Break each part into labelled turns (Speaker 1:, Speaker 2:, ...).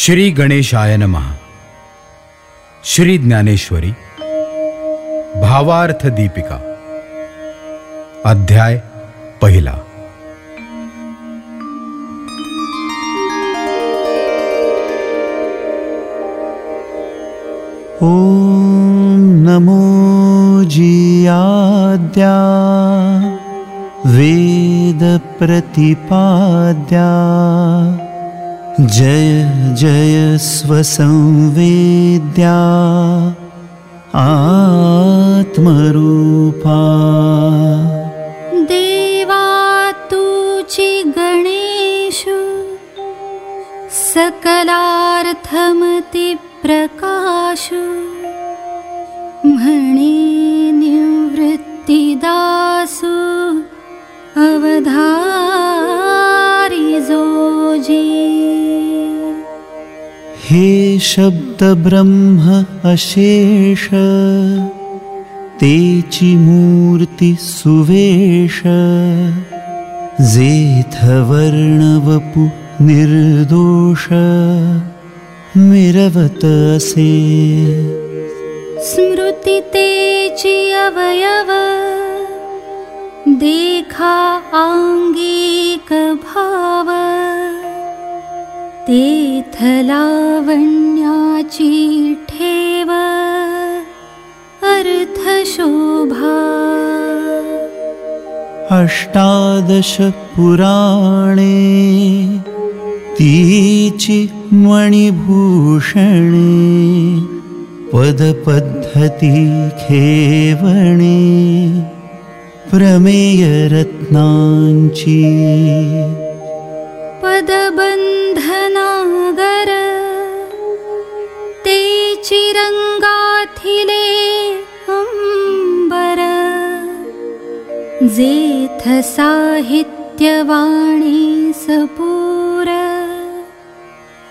Speaker 1: श्री गणेशाय नमः। श्री ज्ञानेश्वरी। भावार्थ दीपिका। अध्याय पहिला।
Speaker 2: ॐ नमो जियाद्या। वेदप्रतिपाद्या। जय जय स्वसंवेद्या आत्मरूपा।
Speaker 3: देवा तुची गणेशु सकलार्थमति प्रकाशु म्हणे निवृत्तिदासु अवधारि जोजी
Speaker 2: हे शब्दब्रह्म अशेष तेची मूर्ति सुवेश जेथवर्णवपु निर्दोष मिरवत असे।
Speaker 3: स्मृति तेची अवयव देखा आङ्गिक भाव तेथलावण्याची ठेव अर्थशोभा।
Speaker 2: अष्टादश पुराणे तीचि मणिभूषणे पदपद्धति खेवणे प्रमेयरत्नाञ्ची
Speaker 3: पदबन्धनागर। ते चिरङ्गाथिले अम्बर। जेथ साहित्यवाणी सपूर।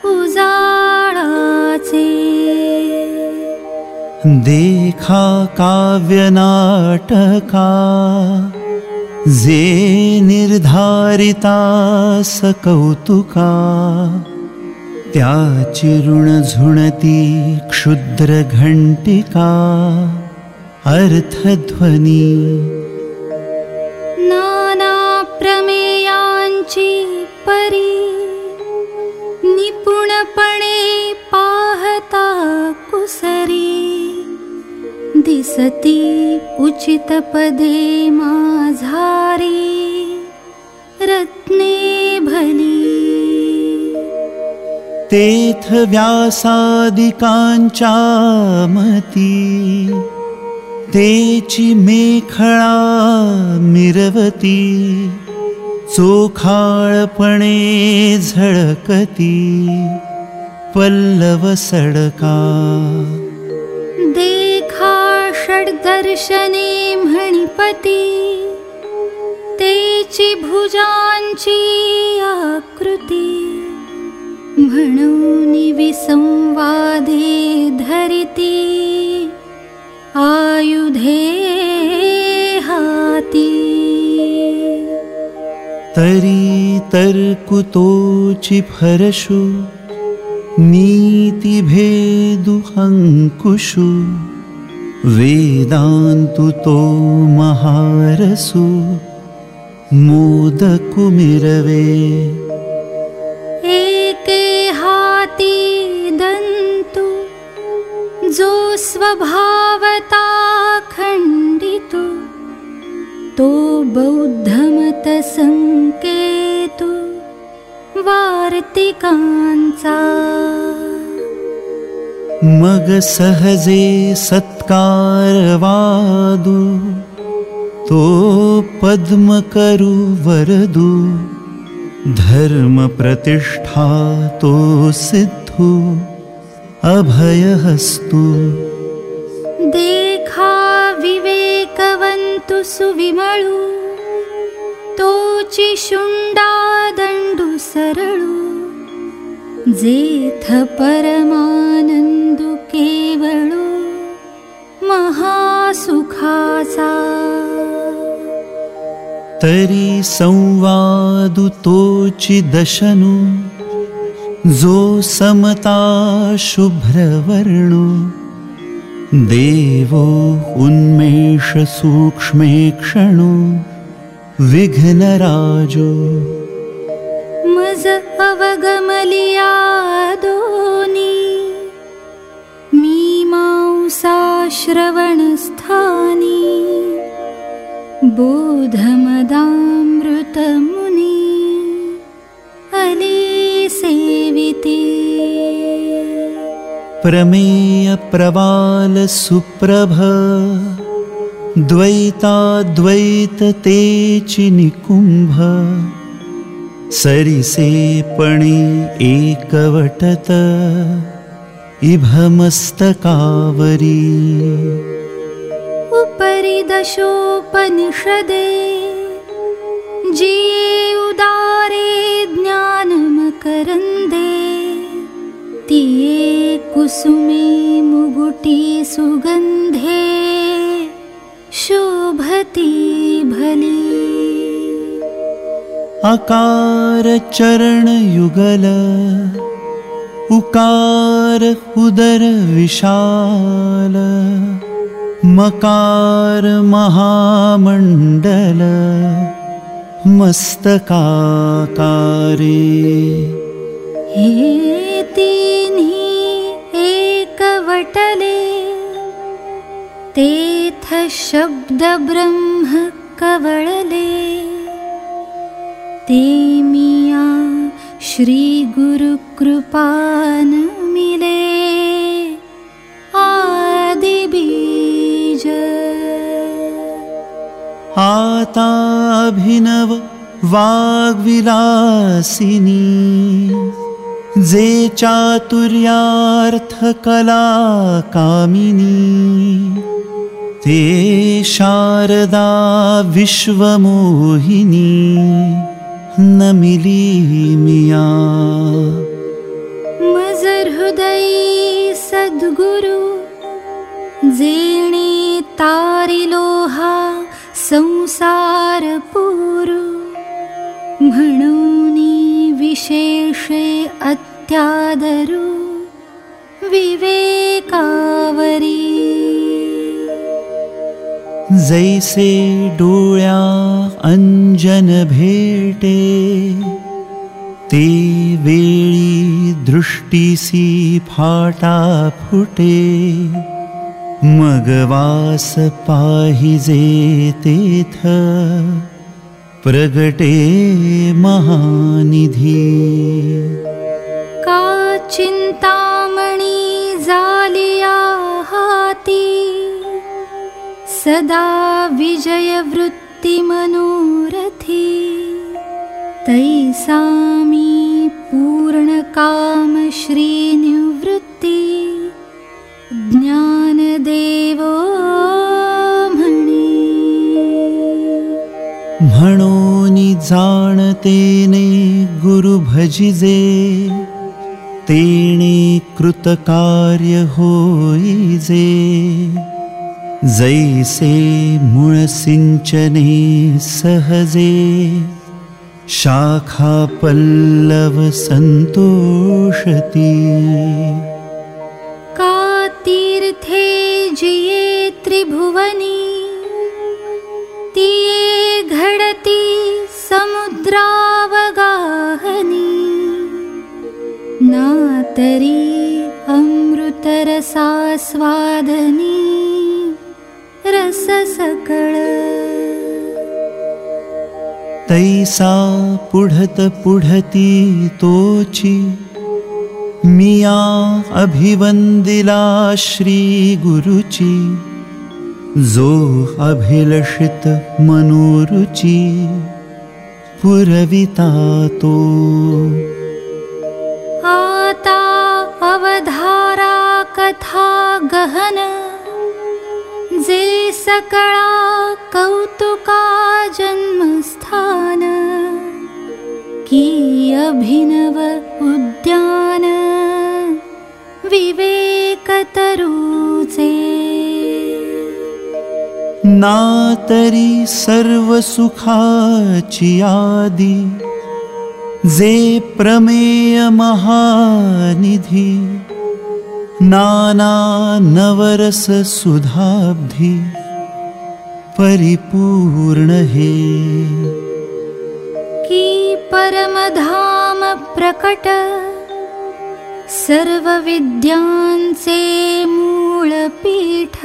Speaker 3: उजाळाचे।
Speaker 2: देखा काव्यनाटका जे निर्धारिता सकौतुका त्याची ऋणझुणती क्षुद्रघण्टिका अर्थध्वनी।
Speaker 3: नानाप्रमेयांची परी निपुणपणे पाहता कुसरी दिसती उचितपदे माझारी रत्ने भली।
Speaker 2: तेथ व्यासादिकांच्या मती तेची मेखळा मिरवती चोखाळपणे झळकती पल्लव सडका
Speaker 3: षड्दर्शने म्हणिपती तेची भुजांची आकृती। म्हणून विसंवादे धरिती आयुधे हाती।
Speaker 2: तरी तर्कुतोचि फरशु नीतिभेदुहङ्कुशु वेदान्तु तो महारसु मोदकुमिरवे।
Speaker 3: एके हाती दन्तु जो स्वभावता खण्डितु तो बौद्धमतसङ्केतु वार्तिकांचा
Speaker 2: मग सहजे सत्कारवादु तो पद्मकरु वरदु धर्मप्रतिष्ठा तो सिद्धु अभयहस्तु।
Speaker 3: देखा विवेकवन्तु सुविमळु तोचि शुण्डा दण्डु सरळु जेथ परमानन्दु केवळु महासुखाचा
Speaker 2: तरी संवादु तोचि दशनु जो समता शुभ्रवर्णो। देवो उन्मेषसूक्ष्मे क्षणो विघ्नराजो
Speaker 3: मज अवगमलिया दोनी मीमांसा श्रवणस्थानी बोधमदामृतमुनि अली सेविते
Speaker 2: प्रमेय प्रवाल सुप्रभ द्वैताद्वैत तेचि निकुम्भ सरिसे पणि एकवटत इभमस्तकावरी।
Speaker 3: उपरि दशोपनिषदे जिये उदारे ज्ञानमकरन्दे तिये कुसुमे मुगुटी सुगन्धे शोभति भली
Speaker 2: अकारचरणयुगल उकार उदर विशाल मकार महामण्डल मस्तकाकारे।
Speaker 3: हे तीन्ही एकवटले तेथ शब्द ब्रह्म कवळले ते मिया श्री गुरु कृपान मिले आदि बीज
Speaker 2: आता अभिनव वाग्विलासिनी जे चातुर्यार्थकला कामिनी ते शारदा विश्वमोहिनी न मिली मिया
Speaker 3: मजर हृदयी सद्गुरु जेणे तारिलोहा संसार पुरु। म्हणूनी विशेषे अत्यादरु। विवेकावरी
Speaker 2: जैसे डोळ्या अंजन भेटे ते वेळी दृष्टीसी फाटा फुटे. मगवास पाहिजे तेथ प्रगटे महानिधी.
Speaker 3: का चिन्तामणि हाती सदा विजयवृत्तिमनोरथी। तैसामी पूर्णकामश्रीनिवृत्ति। ज्ञानदेवो म्हणे
Speaker 2: म्हणोनी जाणतेने गुरु भजिजे तेणे कृतकार्य होईजे जैसे मूळ सिंचने सहजे। शाखा पल्लव संतोषती।
Speaker 3: का तीर्थे जिये त्रिभुवनी। तिये घडती समुद्रावगाहनी। नातरी अमृतरसास्वादनी। रस सकळ।
Speaker 2: तैसा पुढत पुढती तोची। मिया अभिवंदिला श्री गुरुची। जो अभिलषित मनोरुची। पुरविता तो।
Speaker 3: आता अवधारा कथा गहन सकळा कौतुका जन्मस्थान की अभिनव उद्यान विवेकतरुचे।
Speaker 2: नातरी सर्व सुखाची आदी जे प्रमेय महानिधि नाना नवरस सुधाब्धि परिपूर्ण हे।
Speaker 3: की परमधाम प्रकट सर्वविद्यांचे मूळपीठ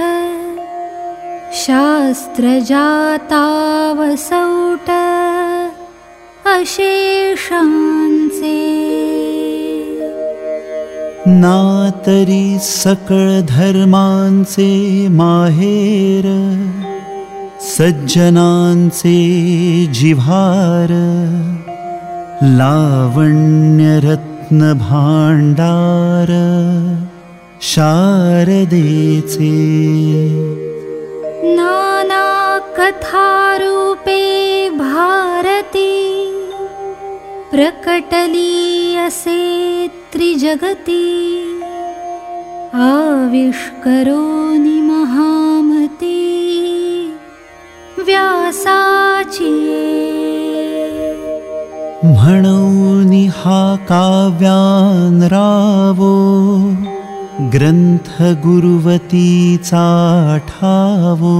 Speaker 3: शास्त्रजातावसौट अशेषांचे।
Speaker 2: नातरी सकळ धर्मांचे माहेर सज्जनांचे जिव्हार लावण्यरत्नभाण्डार शारदेचे
Speaker 3: नाना कथारूपे भारती प्रकटली असे त्रिजगती आविष्करोनि महामती
Speaker 2: म्हणून हा काव्यान रावो ग्रंथ गुरुवतीचा ठावो।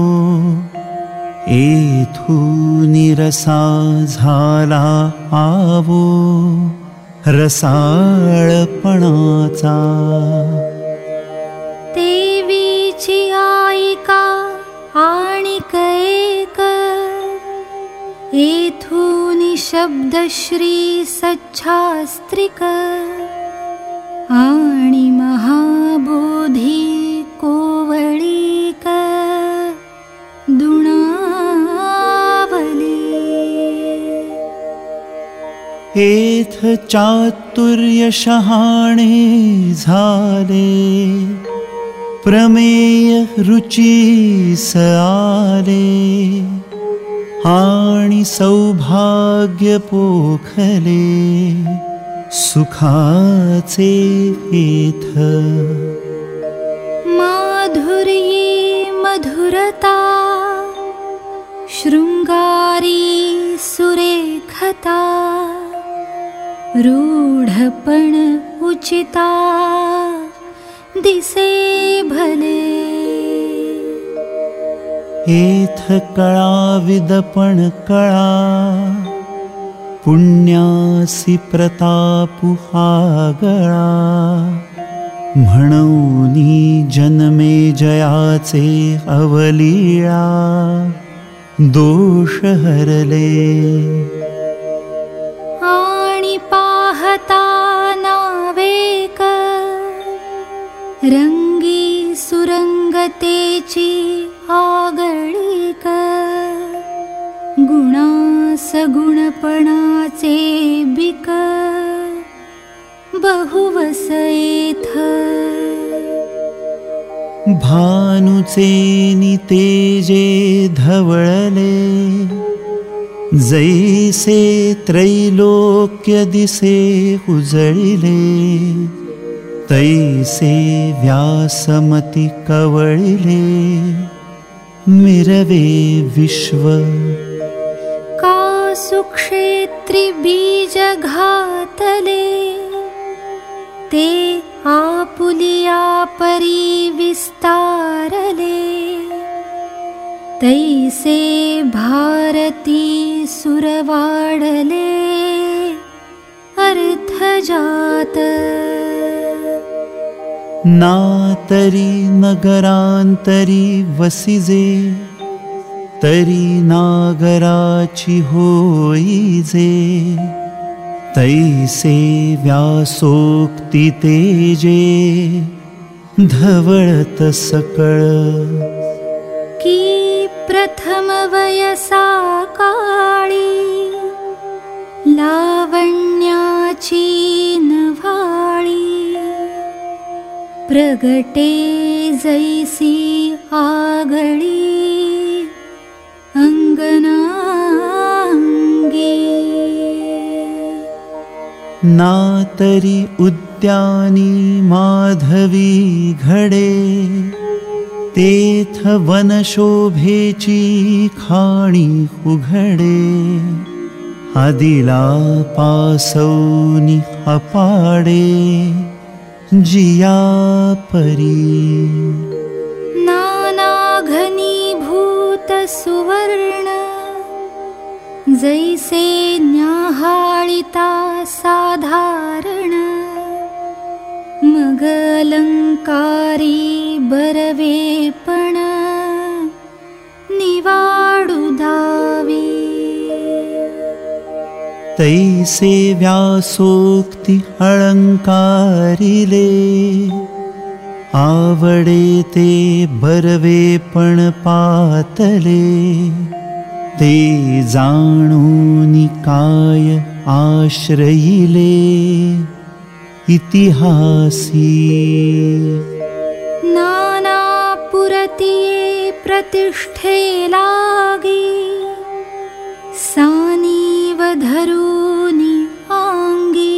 Speaker 2: एथूनि रसा झाला आवो रसाळपणाचा।
Speaker 3: देवीची आईका आणिक एक येथूनि शब्दश्री सच्छास्त्रिक। आणि महाबोधी कोवळीक। दुणावली।
Speaker 2: एथ चातुर्य शहाणे झाले। प्रमेय रुची आले आणि सौभाग्य पोखले सुखाचे एथ
Speaker 3: माधुर्ये मधुरता शृङ्गारी सुरेखता रूढपण उचिता दिसे भले
Speaker 2: एथ कळा विदपण कळा पुण्यासी प्रतापु हा गळा. म्हणूनी जन्मे जयाचे अवलीळा दोष हरले.
Speaker 3: आणि पाहता नावेक रंगी सुरंगतेची आगळीक. गुणास गुणपणाचे बिक. बहुवस येथ
Speaker 2: भानुचे नितेजे धवळले. जैसे त्रैलोक्य दिसे उजळिले. तैसे व्यासमती कवळिले मिरवे विश्व।
Speaker 3: का सुक्षेत्री बीज घातले ते आपुलिया परी विस्तारले। तैसे भारती सुरवाडले अर्थजात
Speaker 2: नातरी नगरांतरी वसिजे तरी नागराची होईजे। तैसे व्यासोक्ती तेजे धवळत सकळ।
Speaker 3: की प्रथम वयसा काळी लावण्याची नव्हाळी प्रगटे जैसी आगळी अंगनांगी।
Speaker 2: नातरी उद्यानी माधवी घडे तेथ वनशोभेची खाणी उघडे। आदिला पासौनि अपाडे जिया परी।
Speaker 3: नानाघनीभूतसुवर्ण जैसे न्याहाळिता साधारण मगलङ्कारी बरवेपण निवाडुदावी
Speaker 2: तैसे व्यासोक्ति अलङ्कारिले आवडे ते बरवेपण पातले ते जाणोनिकाय आश्रयिले। इतिहासी।
Speaker 3: नानापुरतिये प्रतिष्ठे लागे सानीवधरूनि आङ्गी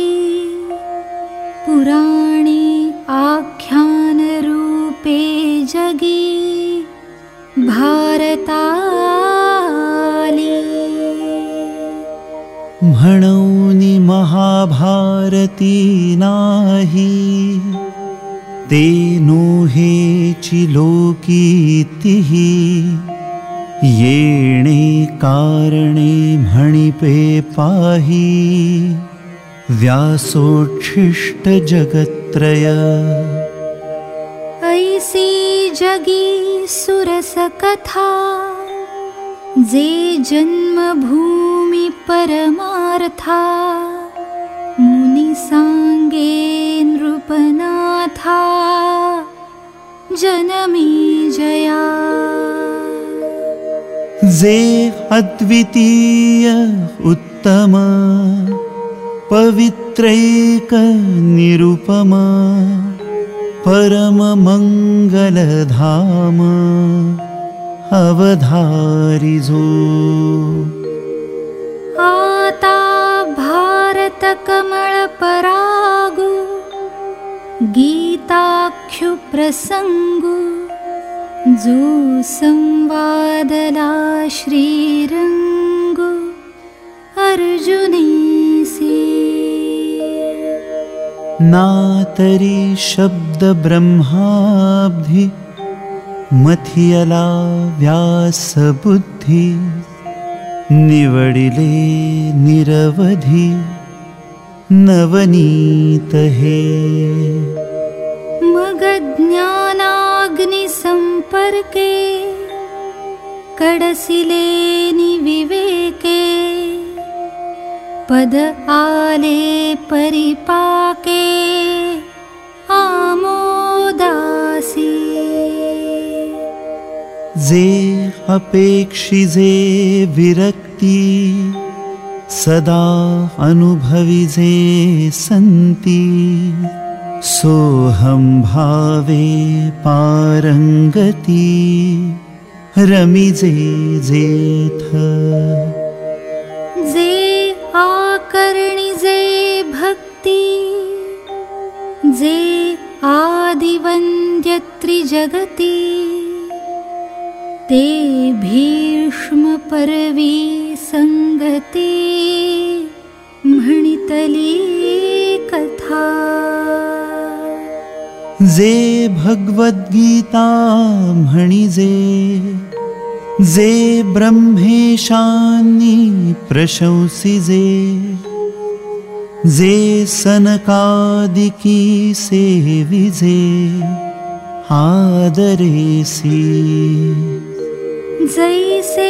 Speaker 3: पुराणे आख्यानरूपे जगी भारताली।
Speaker 2: म्हणौनि महाभारती नाही ते नोहेची लोकीतिः येणे कारणे म्हणिपे पाही व्यासोच्छिष्टजगत्त्रय
Speaker 3: ऐसी जगी सुरसकथा जे जन्मभूमि परमार्था मुनिसाङ्गे नृपनाथा जनमी जया
Speaker 2: जे अद्वितीय उत्तम पवित्रैकनिरुपम परममङ्गलधाम अवधारिजो।
Speaker 3: आता भारतकमलपरागु गीताख्युप्रसङ्गु जो संवादला श्रीरङ्गु अर्जुनेसी।
Speaker 2: नातरी शब्दब्रह्माब्धि मथियला व्यासबुद्धि निवडिले निरवधि नवनीत हे
Speaker 3: मगज्ञानाग्निसम्पर्के कडसिले निविवेके पद आले परिपाके आमोदासी
Speaker 2: जे अपेक्षिजे विरक्ति सदा अनुभविजे सन्ति सोऽहं भावे पारङ्गति। रमिजे जेथ।
Speaker 3: जे आकर्णिजे भक्ति। जे आदिवन्द्यत्रिजगति। ते भीष्मपर्वी सङ्गति। म्हणितली कथा
Speaker 2: जे भगवद्गीता म्हणिजे जे ब्रह्मेशान्नी प्रशंसिजे जे सनकादिकी सेविजे आदरेसी।
Speaker 3: जैसे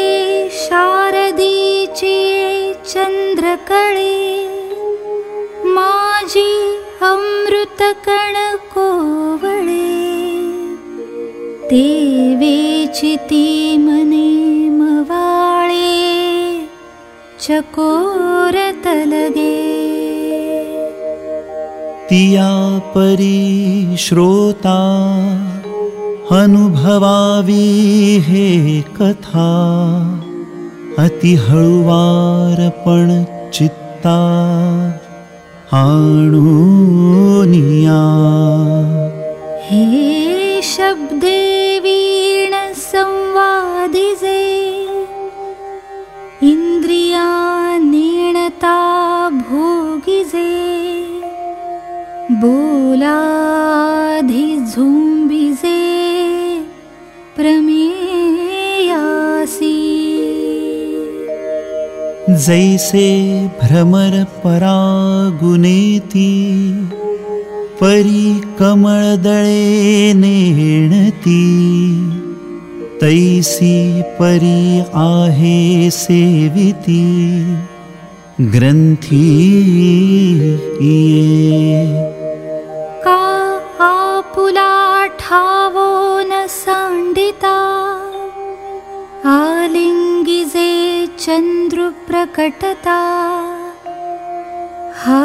Speaker 3: शारदीचे चंद्रकळे माझी अमृतकण कोवळे ते वेचिती मने मवाळे चकोर तलगे।
Speaker 2: तिया परी श्रोता अनुभवावी हे कथा अति हळुवारपण चित्ता आणूनिया
Speaker 3: हे शब्दे शब्देसंवादिजे इन्द्रिया नीणता भोगिजे बोलाधि प्रमि
Speaker 2: जैसे भ्रमर परागुनेती परी कमळदळे नेणती। तैसी परी आहे सेविती ग्रंथी
Speaker 3: का आपुला ठावो न सांडिता आलिङ्गिजे चन्द्रुप्रकटता। हा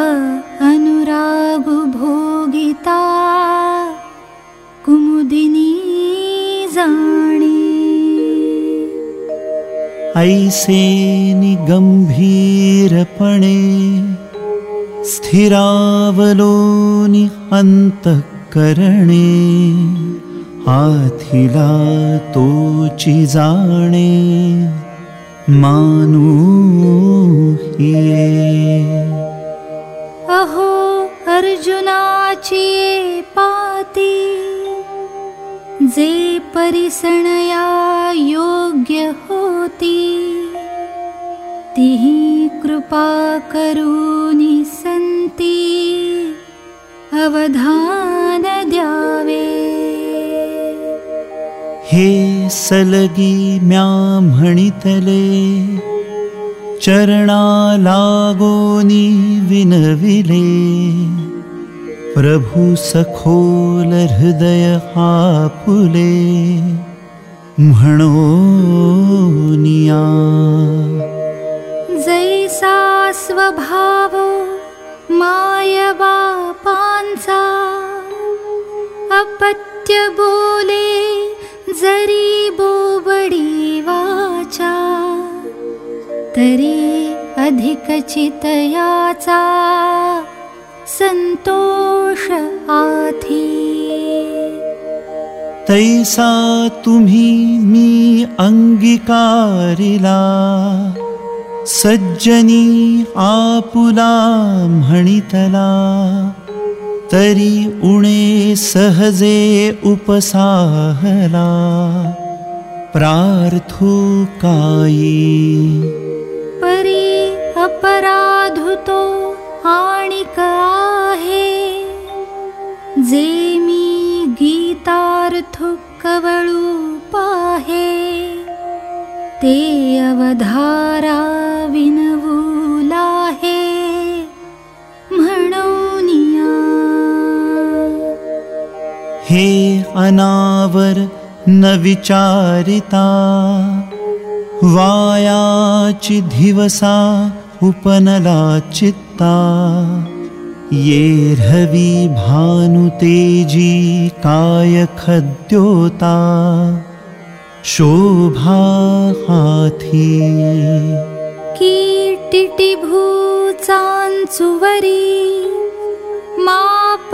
Speaker 3: अनुरागु भोगिता कुमुदिनी जाणी।
Speaker 2: ऐसे निगम्भीरपणे स्थिरावलोनि अन्तःकरणे आथिला तोचि जाणे मानु
Speaker 3: अहो अर्जुनाची पाती जे परिसणया योग्य होती तिही कृपा करूनि संती अवधान द्यावे
Speaker 2: हे सलगी म्या म्हणितले चरणा लागोनी विनविले। प्रभु सखोल हृदय आपुले म्हणोनिया
Speaker 3: जैसा स्वभाव माय बापांचा अपत्य बोले जरी बोबडी वाचा तरी अधिक चितयाचा संतोष आथी
Speaker 2: तैसा तुम्ही मी अंगीकारिला सज्जनी आपुला म्हणितला तरी उणे सहजे उपसाहला। प्रार्थू काई
Speaker 3: परी अपराधुतो आणिक आहे। जे मी गीतार्थ कवळू पाहे ते अवधारा विनवूलाहे
Speaker 2: हे अनावर न विचारिता वायाची दिवसा उपनला चित्ता ये रवी भानुतेजी काय खद्योता शोभा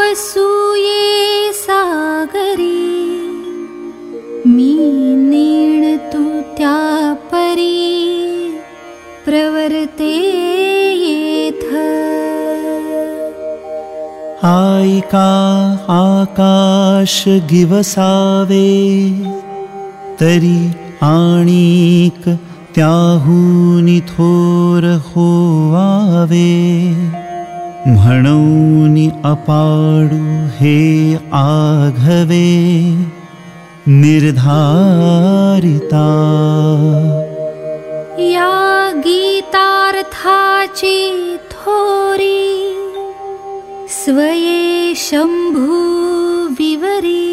Speaker 3: मापसूये सागरी मी तू त्या परी प्रवर्ते येथ।
Speaker 2: आयका आकाश गिवसावे तरी आणिक त्याहूनि थोर होवावे म्हणून अपाडू हे आघवे निर्धारिता।
Speaker 3: या गीतार्थाची थोरी स्वये शंभू विवरी।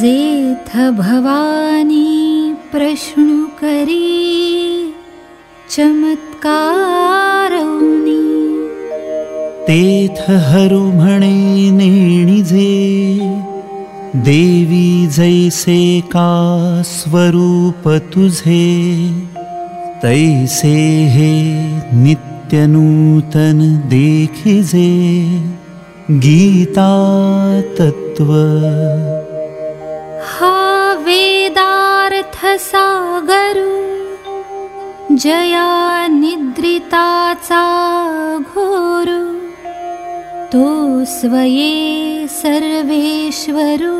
Speaker 3: जेथ भवानी प्रश्नु करी चमत्कारौनी
Speaker 2: तेथ हरु म्हणे नेणिजे देवी जैसे का स्वरूप तुझे तैसे हे नित्यनूतन देखिजे गीता तत्व
Speaker 3: हा वेदार्थ सागरु जया निद्रिताचा घोरु तो स्वये सर्वेश्वरो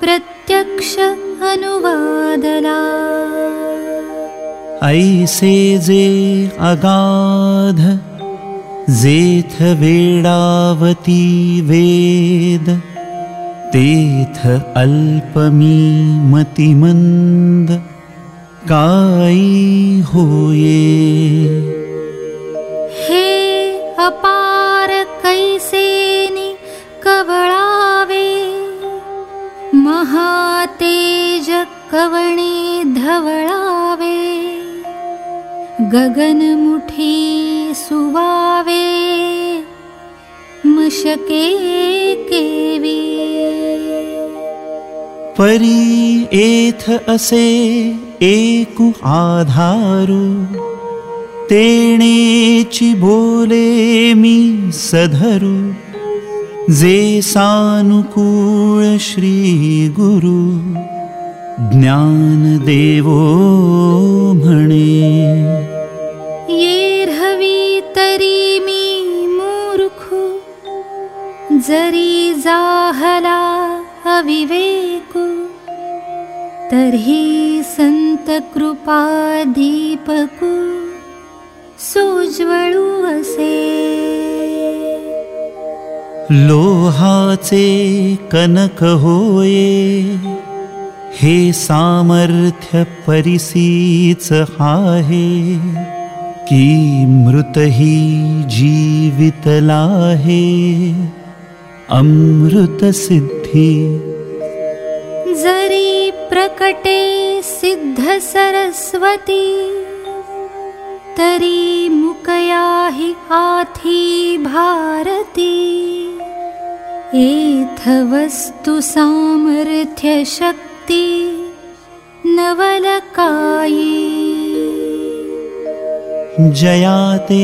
Speaker 3: प्रत्यक्ष अनुवादला
Speaker 2: ऐसे जे अगाध जेथ वेडावती वेद तेथ अल्पमी मतिमन्द काई होये।
Speaker 3: हे अपार महातेज कवणे धवळावे गगनमुठी सुवावे मशके केवी।
Speaker 2: परी एथ असे एकु आधारु तेणेची बोले मी सधरु जे सानुकूळ श्री गुरु ज्ञान देवो म्हणे
Speaker 3: ये रवी तरी मी मूर्खु जरी जाहला अविवेकु तर्हि संत कृपा दीपकु सोज्वळु असे
Speaker 2: लोहाचे कनक होये हे सामर्थ्य परिसीच आहे की मृतही जीवितला आहे अमृत सिद्धी।
Speaker 3: जरी प्रकटे सिद्ध सरस्वती तरी मुकयाहि आथी भारती एथ वस्तु सामर्थ्य शक्ति नवलकायी।
Speaker 2: जयाते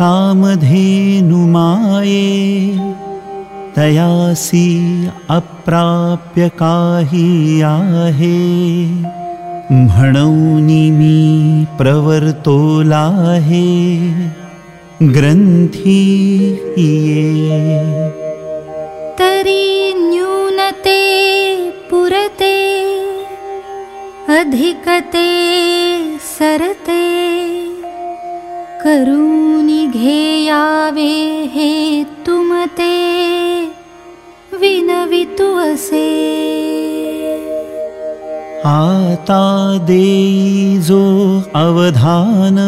Speaker 2: कामधेनुमाये तयासी अप्राप्य काही आहे मी प्रवर्तोलाहे ग्रंथी ये
Speaker 3: तरी न्यूनते पुरते अधिकते सरते। करूनि घेयावे हे विनवितु असे।
Speaker 2: आता देई जो अवधान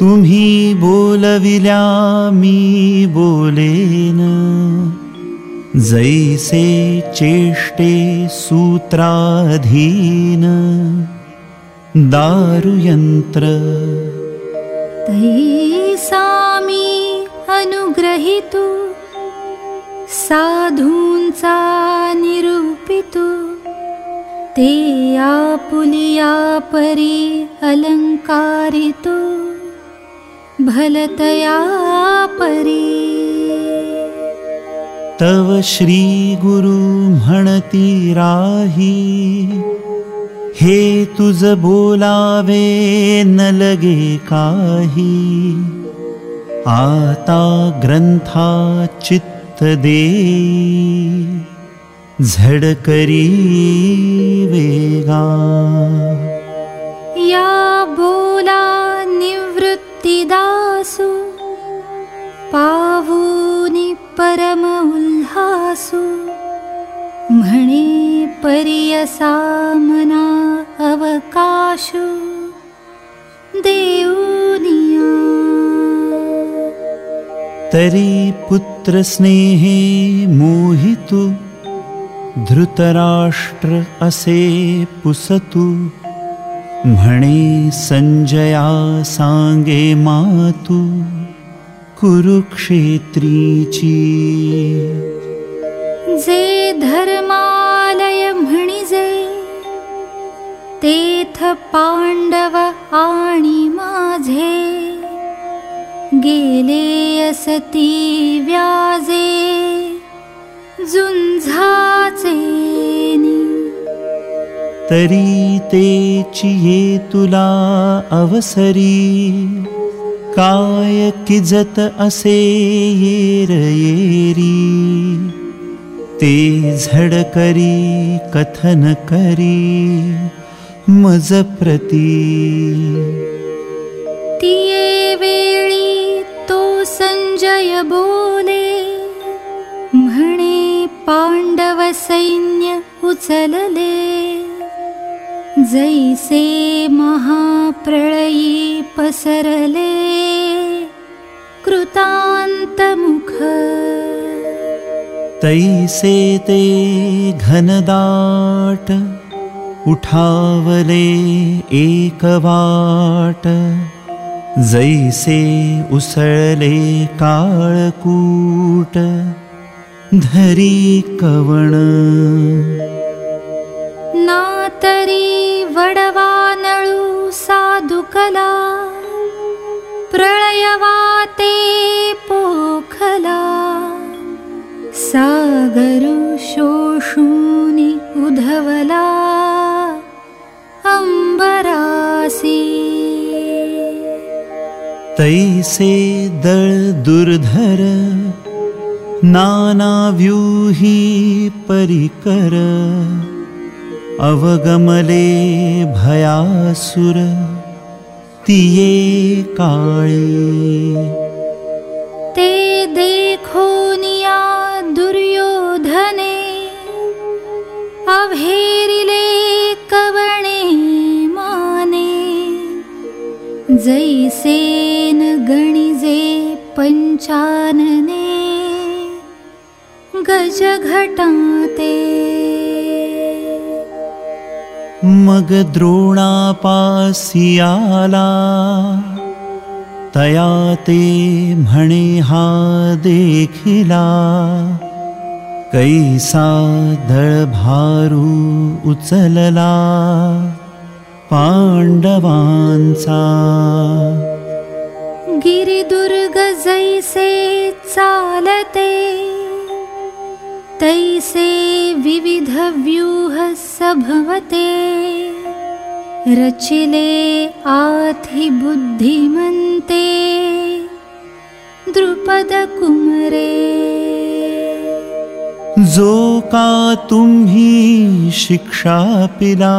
Speaker 2: तुम्ही बोलविल्या मी बोलेन जैसे चेष्टे सूत्राधीन दारुयंत्र
Speaker 3: तै सामी अनुग्रहितु साधूंचा निरूपितु ते आपुलिया परी अलंकारितो भलतया परी
Speaker 2: तव श्री गुरु म्हणती राही। हे तुझ बोलावे न लगे काही। आता ग्रंथा चित्त देई। झडकरी वेगा।
Speaker 3: या बोला निवृत्तिदासु। पावूनि परम उल्हासु म्हणे परियसा मना अवकाशु देऊनिया
Speaker 2: तरी पुत्र स्नेहे मोहितु धृतराष्ट्र असे पुसतु। संजया सांगे मातु कुरुक्षेत्रीची
Speaker 3: जे धर्मालय म्हणिजे तेथ पांडव आणि माझे. गेले असती व्याजे झुंझाचे
Speaker 2: तरी तेची ये तुला अवसरी काय किजत असे येर येरी ते झड करी कथन करी मज प्रती।
Speaker 3: तिये वेळी तो संजय बोले म्हणे पांडव सैन्य उचलले जैसे महाप्रळयी पसरले कृतान्तमुख
Speaker 2: तैसे ते घनदाट उठावले एकवाट जैसे उसळले काळकूट धरी कवण।
Speaker 3: नातरी वडवानळू साधुकला प्रळयवाते सागरु शोषूनि उधवला अम्बरासी।
Speaker 2: तैसे दळ दुर्धर नानाव्यूही परिकर अवगमले भयासुर तिये काळे
Speaker 3: ते देखोनिया दुर्योधने अभेरिले कवणे माने। जैसेन गणिजे पञ्चानने गजघटाते
Speaker 2: मग द्रोणापासी आला तया ते देखिला। कैसा दळभारू उचलला। पांडवांचा।
Speaker 3: गिरिदुर्ग जैसे चालते तैसे विविध व्यूह सभवते रचिले आथि बुद्धिमन्ते द्रुपद कुमरे
Speaker 2: जो का तुम्ही शिक्षा पिला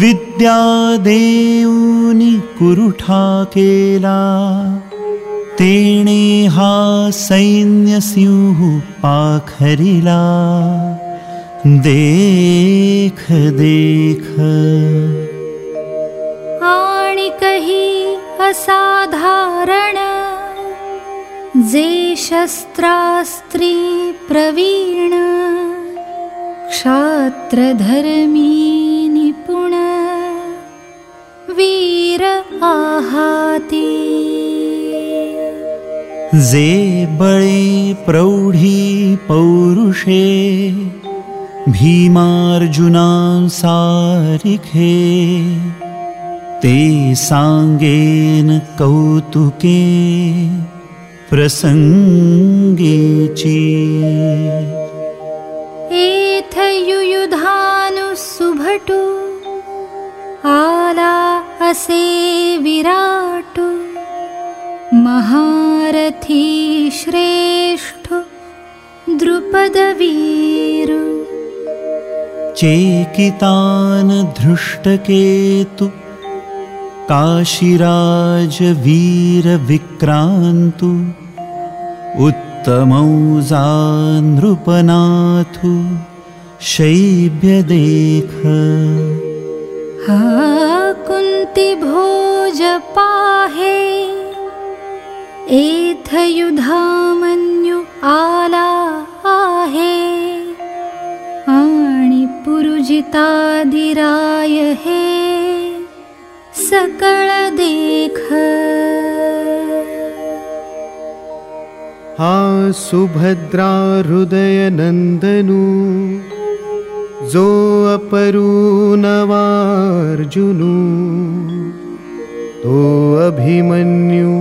Speaker 2: विद्या देऊनी कुरुठा केला। तेणे हा सैन्य सिंह पाखरिला देख देख।
Speaker 3: आणि कही असाधारण। जे शस्त्रास्त्री प्रवीण। क्षात्रधर्मी निपुण। वीर आहाती।
Speaker 2: जे बळे प्रौढी पौरुषे भीमार्जुनांसारिखे ते सांगेन कौतुके
Speaker 3: युयुधानु सुभटु आला असे विराटु महारथी श्रेष्ठ द्रुपदवीरु
Speaker 2: चेकितान धृष्टकेतु काशिराज वीर विक्रान्तु उत्तमौजा नृपनाथु शैब्य देख
Speaker 3: हा कुन्ति भोज पाहे एथ युधामन्यु आला आहे पुरुजितादिराय हे सकळ देख।
Speaker 4: हा सुभद्रा हृदयनन्दनु जो अपरू नवार्जुनु तो अभिमन्यु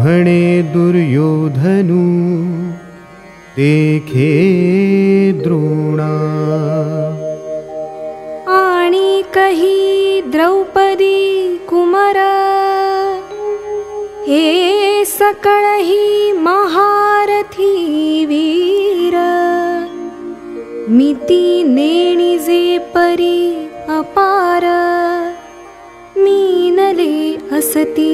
Speaker 4: म्हणे दुर्योधनु। देखे द्रोणा
Speaker 3: आणि कही द्रौपदी कुमार
Speaker 5: हे सकळही महारथी वीर. मिती नेणिजे परी अपार मीनले असती.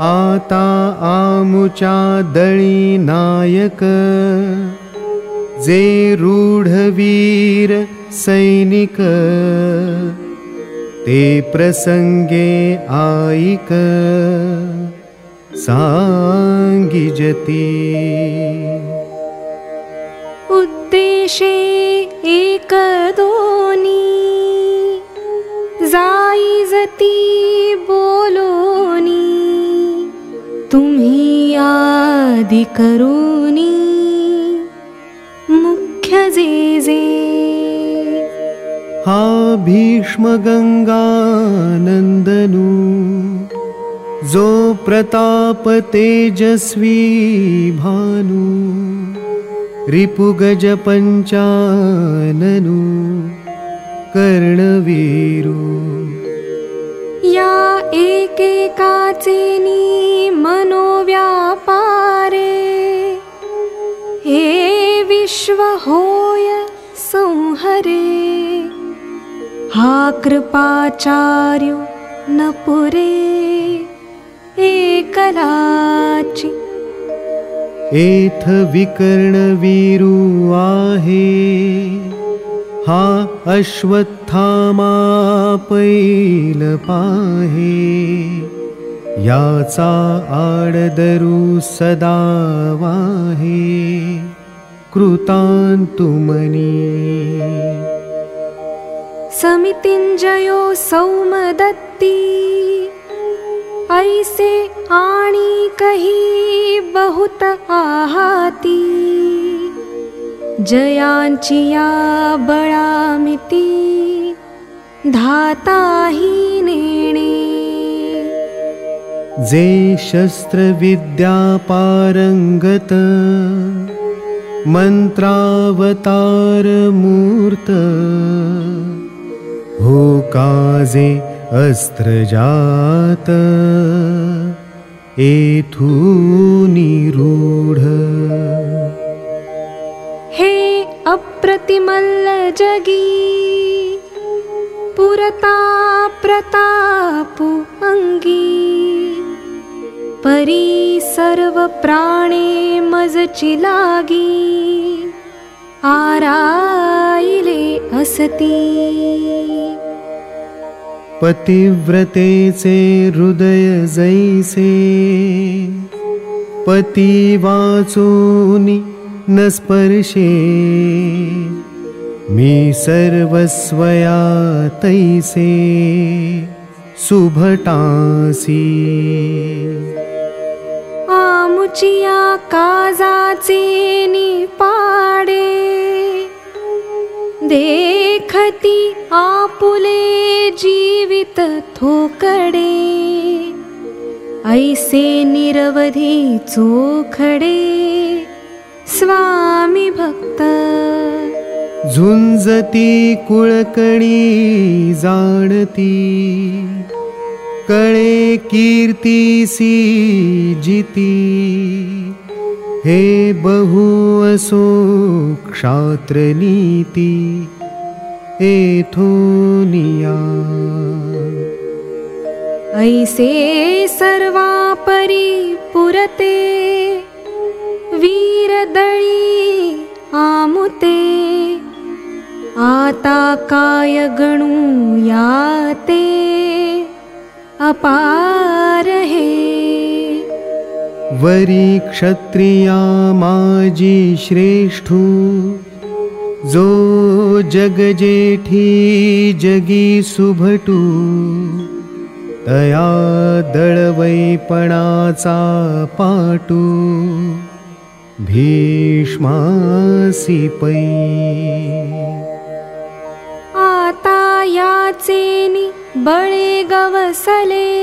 Speaker 4: आता आमुच्या दळी नायक जे रूढवीर सैनिक ते प्रसंगे आईक सांगिजती
Speaker 5: उद्देशे एक दोनी जाईजती बोलोनी जे जे
Speaker 4: हा भीष्म गंगानंदनू जो प्रताप तेजस्वी भानु। रिपुगज पंचाननु कर्णवीरू।
Speaker 5: या एकेकाचेनी मनोव्यापारे। हे विश्व होय संहरे हा कृपाचार्य न पुरे
Speaker 4: एथ विकर्णवीरू आहे हा अश्वत्थामा पैल पाहे याचा आडदरू सदा वाहे कृतांतुमनी
Speaker 5: समितिञ्जयो सौमदत्ती। ऐसे आणी कही बहुत आहाती। जयांची या बळामिती धाताही नेणे
Speaker 4: जे शस्त्रविद्या पारंगत हो काजे अस्त्रजात एथूनिरूढ
Speaker 5: हे अप्रतिमल्ल जगी पुरता प्रतापु अंगी परी सर्व प्राणे आराईले असती
Speaker 4: पतिव्रतेचे हृदय जैसे पती वाचूनि न स्पर्शे। मी सर्वस्वया तैसे सुभटासी
Speaker 5: चिया काजाचे निपाडे. देखती आपुले जीवित थोकडे. ऐसे निरवधी चोखडे. स्वामी भक्त.
Speaker 4: झुंजती कुळकणी जाणती. कळे कीर्तीसी जिती हे बहु असो क्षात्रनीती एथोनिया
Speaker 5: ऐसे सर्वा परी पुरते वीरदळी आमुते आता काय गणू याते अपार हे।
Speaker 4: वरी क्षत्रिया माजी श्रेष्ठू। जो जगजेठी जगी सुभटू। तया दळवैपणाचा पाटू। भीष्मासी पै।
Speaker 5: आता याचेनी बळे गवसले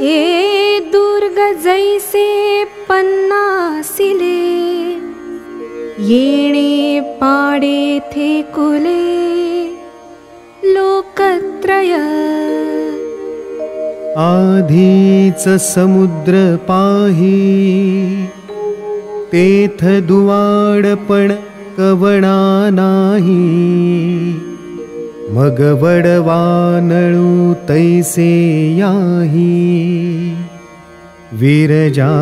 Speaker 5: हे दुर्ग जैसे पन्नासिले येणे पाडे थे कुले। लोकत्रय।
Speaker 4: आधीच समुद्र पाही। तेथ दुवाडपण कवणा नाही मग वडवानळू तैसे याही विरजा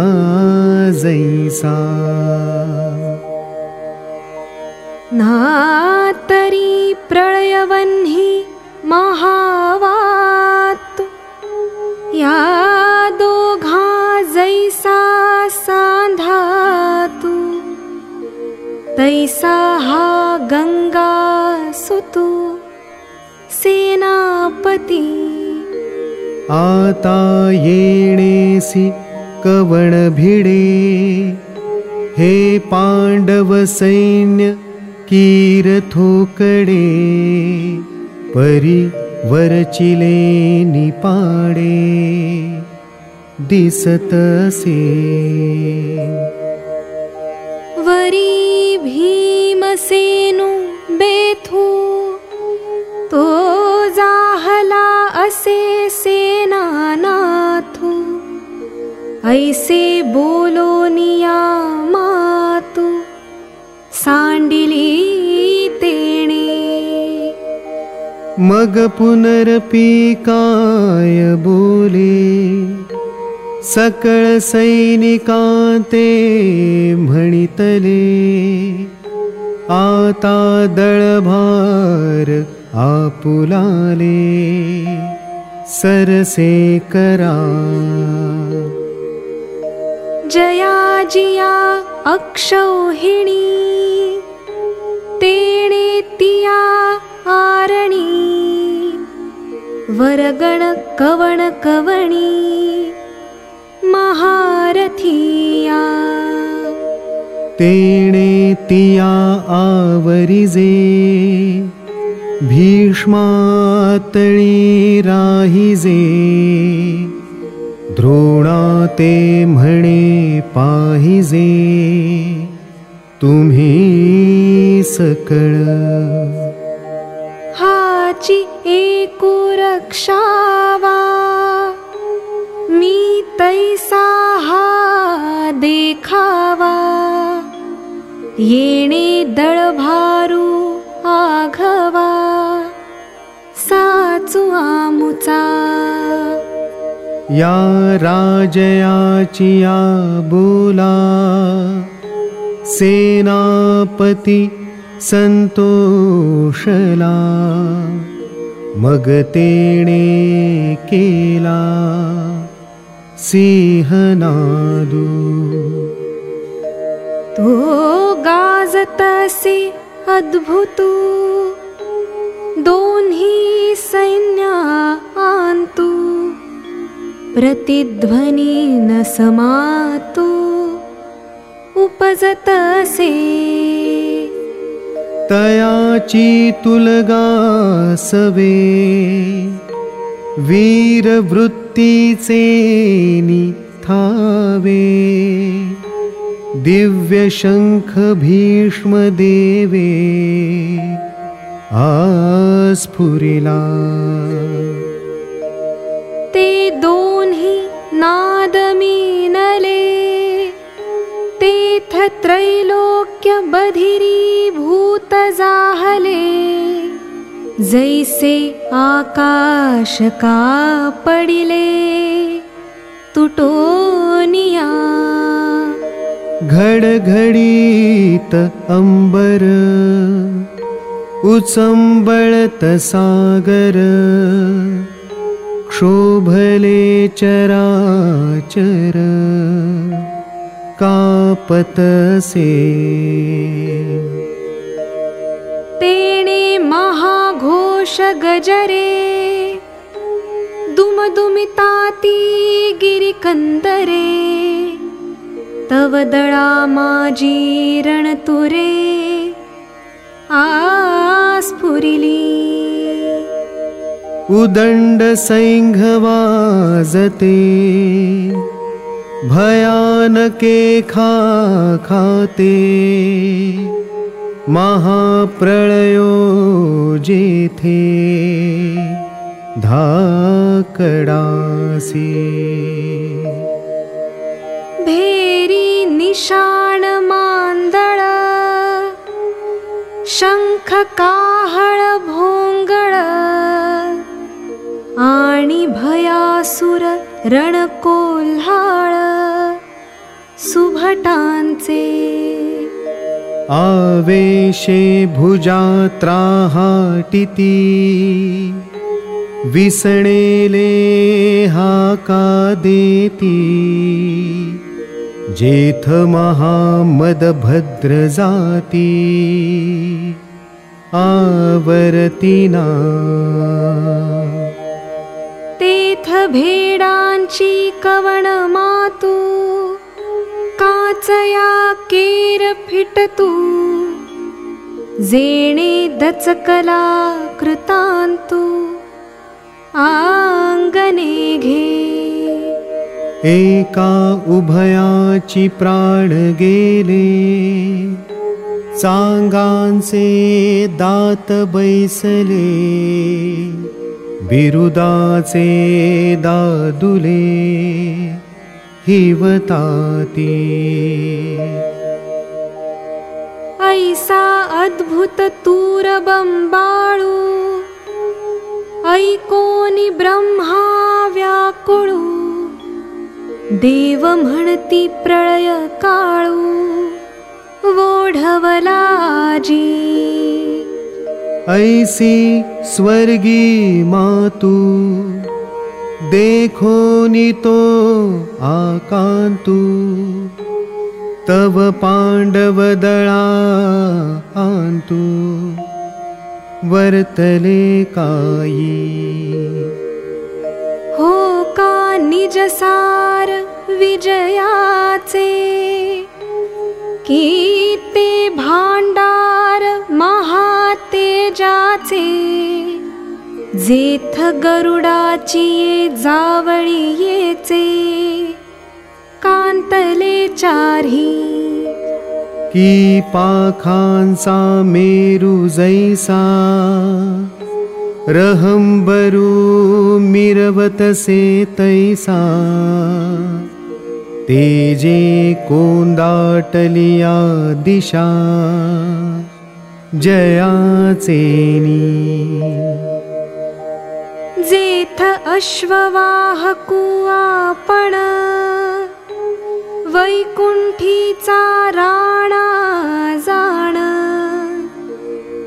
Speaker 4: जैसा।
Speaker 5: नातरी प्रळयवन्हि महावात या दोघा जैसा सांधातु तैसा हा गंगा सुतु सेनापती।
Speaker 4: आता येणेसी कवण भिडे हे पांडव सैन्य कीर थोकडे परी वरचिले निपाडे दिसतसे
Speaker 5: वरी भीमसेनु बेथू तो जाहला असे सेनानाथू ऐसे बोलो निया सांडिली तेणे।
Speaker 4: मग पुनरपी काय बोले सकळ सैनिकांते म्हणितले आता दळभार आपुलाले सरसे करा
Speaker 5: जया जिया अक्षौहिणी तेणे तिया आरणी। वरगण कवण कवणी महारथिया।
Speaker 4: तेणे तिया आवरिजे भीष्मातळी राहिजे द्रोणा ते म्हणे पाहिजे तुम्ही सकळ।
Speaker 5: हाची एकू रक्षावा मी तैसा हा देखावा येणे दळभारू
Speaker 4: या राजयाची या बोला। सेनापती संतोषला। मग तेणे केला। सिंहनादू।
Speaker 5: तो गाजतसे अद्भुतू। दोन्ही सैन्या आंतू प्रतिध्वनी न समातू उपजतसे।
Speaker 4: तयाची तुलगा सवे वीरवृत्तीचे निथावे दिव्यशङ्ख भीष्मदेवे आस्फुरिला
Speaker 5: ते दोन्ही नादमीनले। तेथ त्रैलोक्य बधिरी भूत जाहले जैसे आकाश का पडिले। तुटोनिया।
Speaker 4: अंबर। उचंबळत सागर क्षोभले चराचर कापतसे
Speaker 5: तेणे महाघोष गजरे दुमदुमिताती गिरिकन्दरे तव दळा माजी रणतुरे आस्फुरिली
Speaker 4: उदण्ड सैंघवाजते। भयानके खा खाते। महाप्रळयो जेथे। धाकडासी।
Speaker 5: भेरी निशाण मांदळ। शंख काहळ भोंगळ आणि भयासुर रणकोल्हाळ सुभटांचे
Speaker 4: आवेशे भुजात्राहाटिती विसणेले हाका देती जेथ महामदभद्र जाती आवर्तिना
Speaker 5: तेथ भेडांची कवण मातू काचया केर फिटतू जेणे दचकला कृतांतू आंगणे घे.
Speaker 4: एका उभयाची प्राण गेले चांगांचे दात बैसले बिरुदाचे दादुले हिवताती।
Speaker 5: ऐसा अद्भुत तूर बंबाळू ऐकोनी ब्रह्मा व्याकुळू देव म्हणती प्रळय काळू वोढवलाजी
Speaker 4: ऐसी स्वर्गी मातू। देखो तो आकांतू। तव पांडवदळा आंतू। वर्तले काई
Speaker 5: हो का निजसार विजयाचे की ते भांडार महातेजाचे जेथ गरुडाची ये जावळी येचे कांतले चारही।
Speaker 4: की पाखांचा मेरू जैसा। रहंबरू मिरवतसे तैसा तेजे कोंदाटलिया दिशा जयाचेनी
Speaker 5: जेथ अश्ववाहकू आपण राणा जाण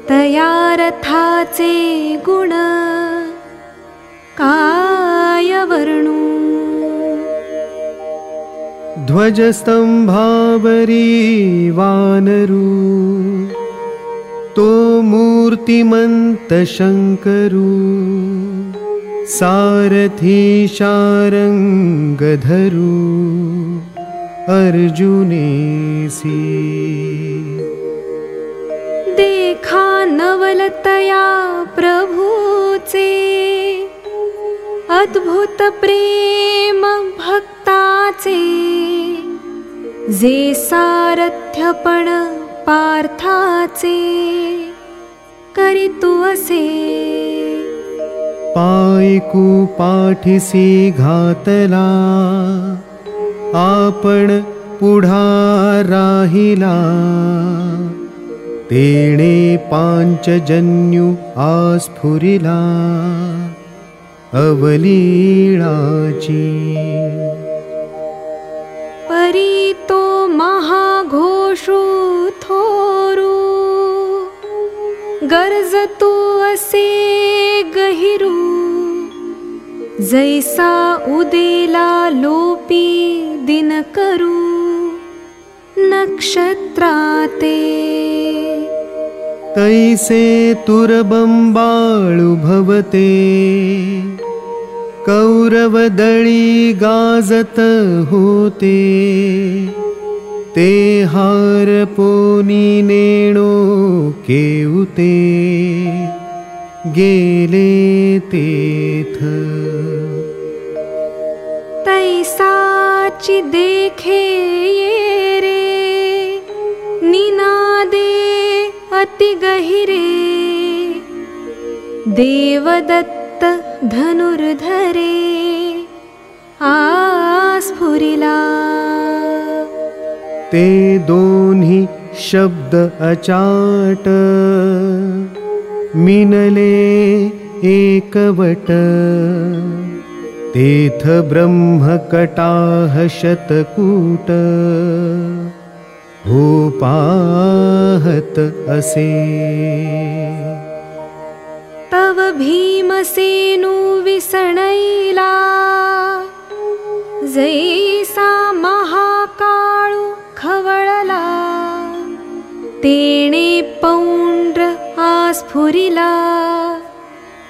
Speaker 5: तया रथाचे गुण काय वर्णू
Speaker 4: ध्वजस्तंभावरी वानरू तो मूर्तिमंत शंकरू सारथी शारंगधरू अर्जुनेसी।
Speaker 5: देखा नवलतया प्रभूचे भक्ताचे जे सारथ्यपण पार्थाचे करितु असे.
Speaker 4: पायकू पाठीसी घातला आपण पुढा राहिला तेणे पांचजन्यू आस्फुरिला अवलीळाची.
Speaker 5: परी तो महाघोषू थोरू। गरजतू असे गहिरू। जैसा उदेला लोपी दिन करू। नक्षत्राते।
Speaker 4: तैसे तुरबंबाळु भवते कौरवदळी गाजत होते. ते हार पोनी नेणो केउते गेले तेथ.
Speaker 5: तैसाची देखे ये रे. निनादे अति गहिरे. देवदत्त धनुर्धरे आस्फुरिला।
Speaker 4: ते दोन्ही शब्द अचाट। मिनले एकवट। तेथ ब्रह्मकटाह शतकूट। हो पाहत असे
Speaker 5: तव भीमसेनु विसणैला। जैसा महाकाळू खवळला। तेणे पौंड्र आस्फुरिला।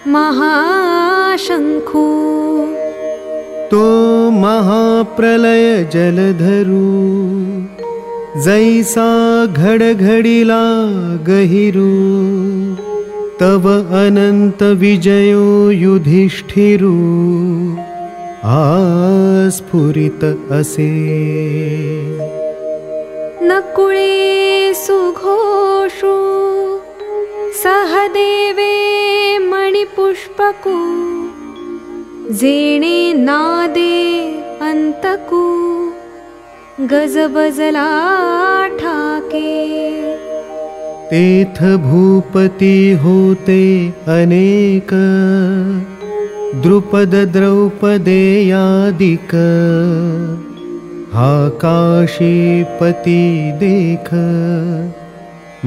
Speaker 5: महाशंखू।
Speaker 4: तो महाप्रलय जलधरू। जैसा घडघडिला गहिरू तव अनंत विजयो युधिष्ठिरू। आस्फुरित असे।
Speaker 5: नकुळे सुघोषु सहदेवे मणिपुष्पकु जेणे नादे अन्तकु गजबजला ठाके
Speaker 4: तेथ भूपती होते अनेक द्रुपद द्रौपदेयादिक हा काशीपती देख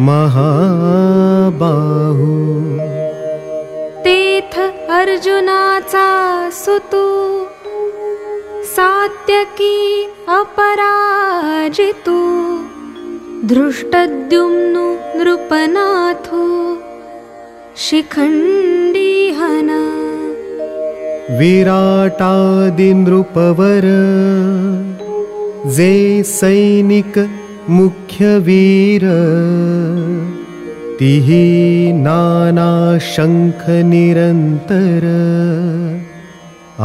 Speaker 4: महाबाहू।
Speaker 5: तेथ अर्जुनाचा सुतू सात्यकी अपराजितू धृष्टद्युम्नु नृपनाथो शिखण्डीहन।
Speaker 4: विराटादिनृपवर जे सैनिक मुख्य वीर तिही नाना शंख निरंतर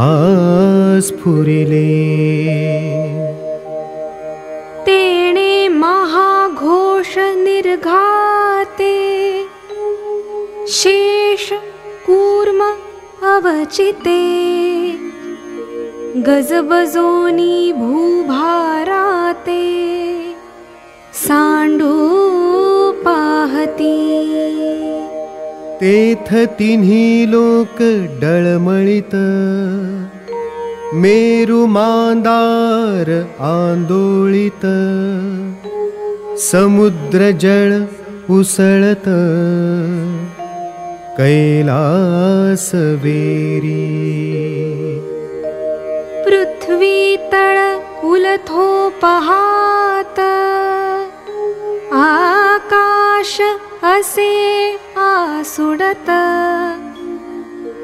Speaker 4: आस्फुरिले।
Speaker 5: तेणे महाघोष निर्घाते शेष कूर्म अवचिते। गजबजोनी भूभाराते सांडू पाहती।
Speaker 4: तेथ तिन्ही लोक डळमळीत। मेरु मांदार आंदोळीत समुद्र जळ उसळत. कैलास वेरी.
Speaker 5: पृथ्वी तळ उलथो पहात. आकाश असे आसुडत.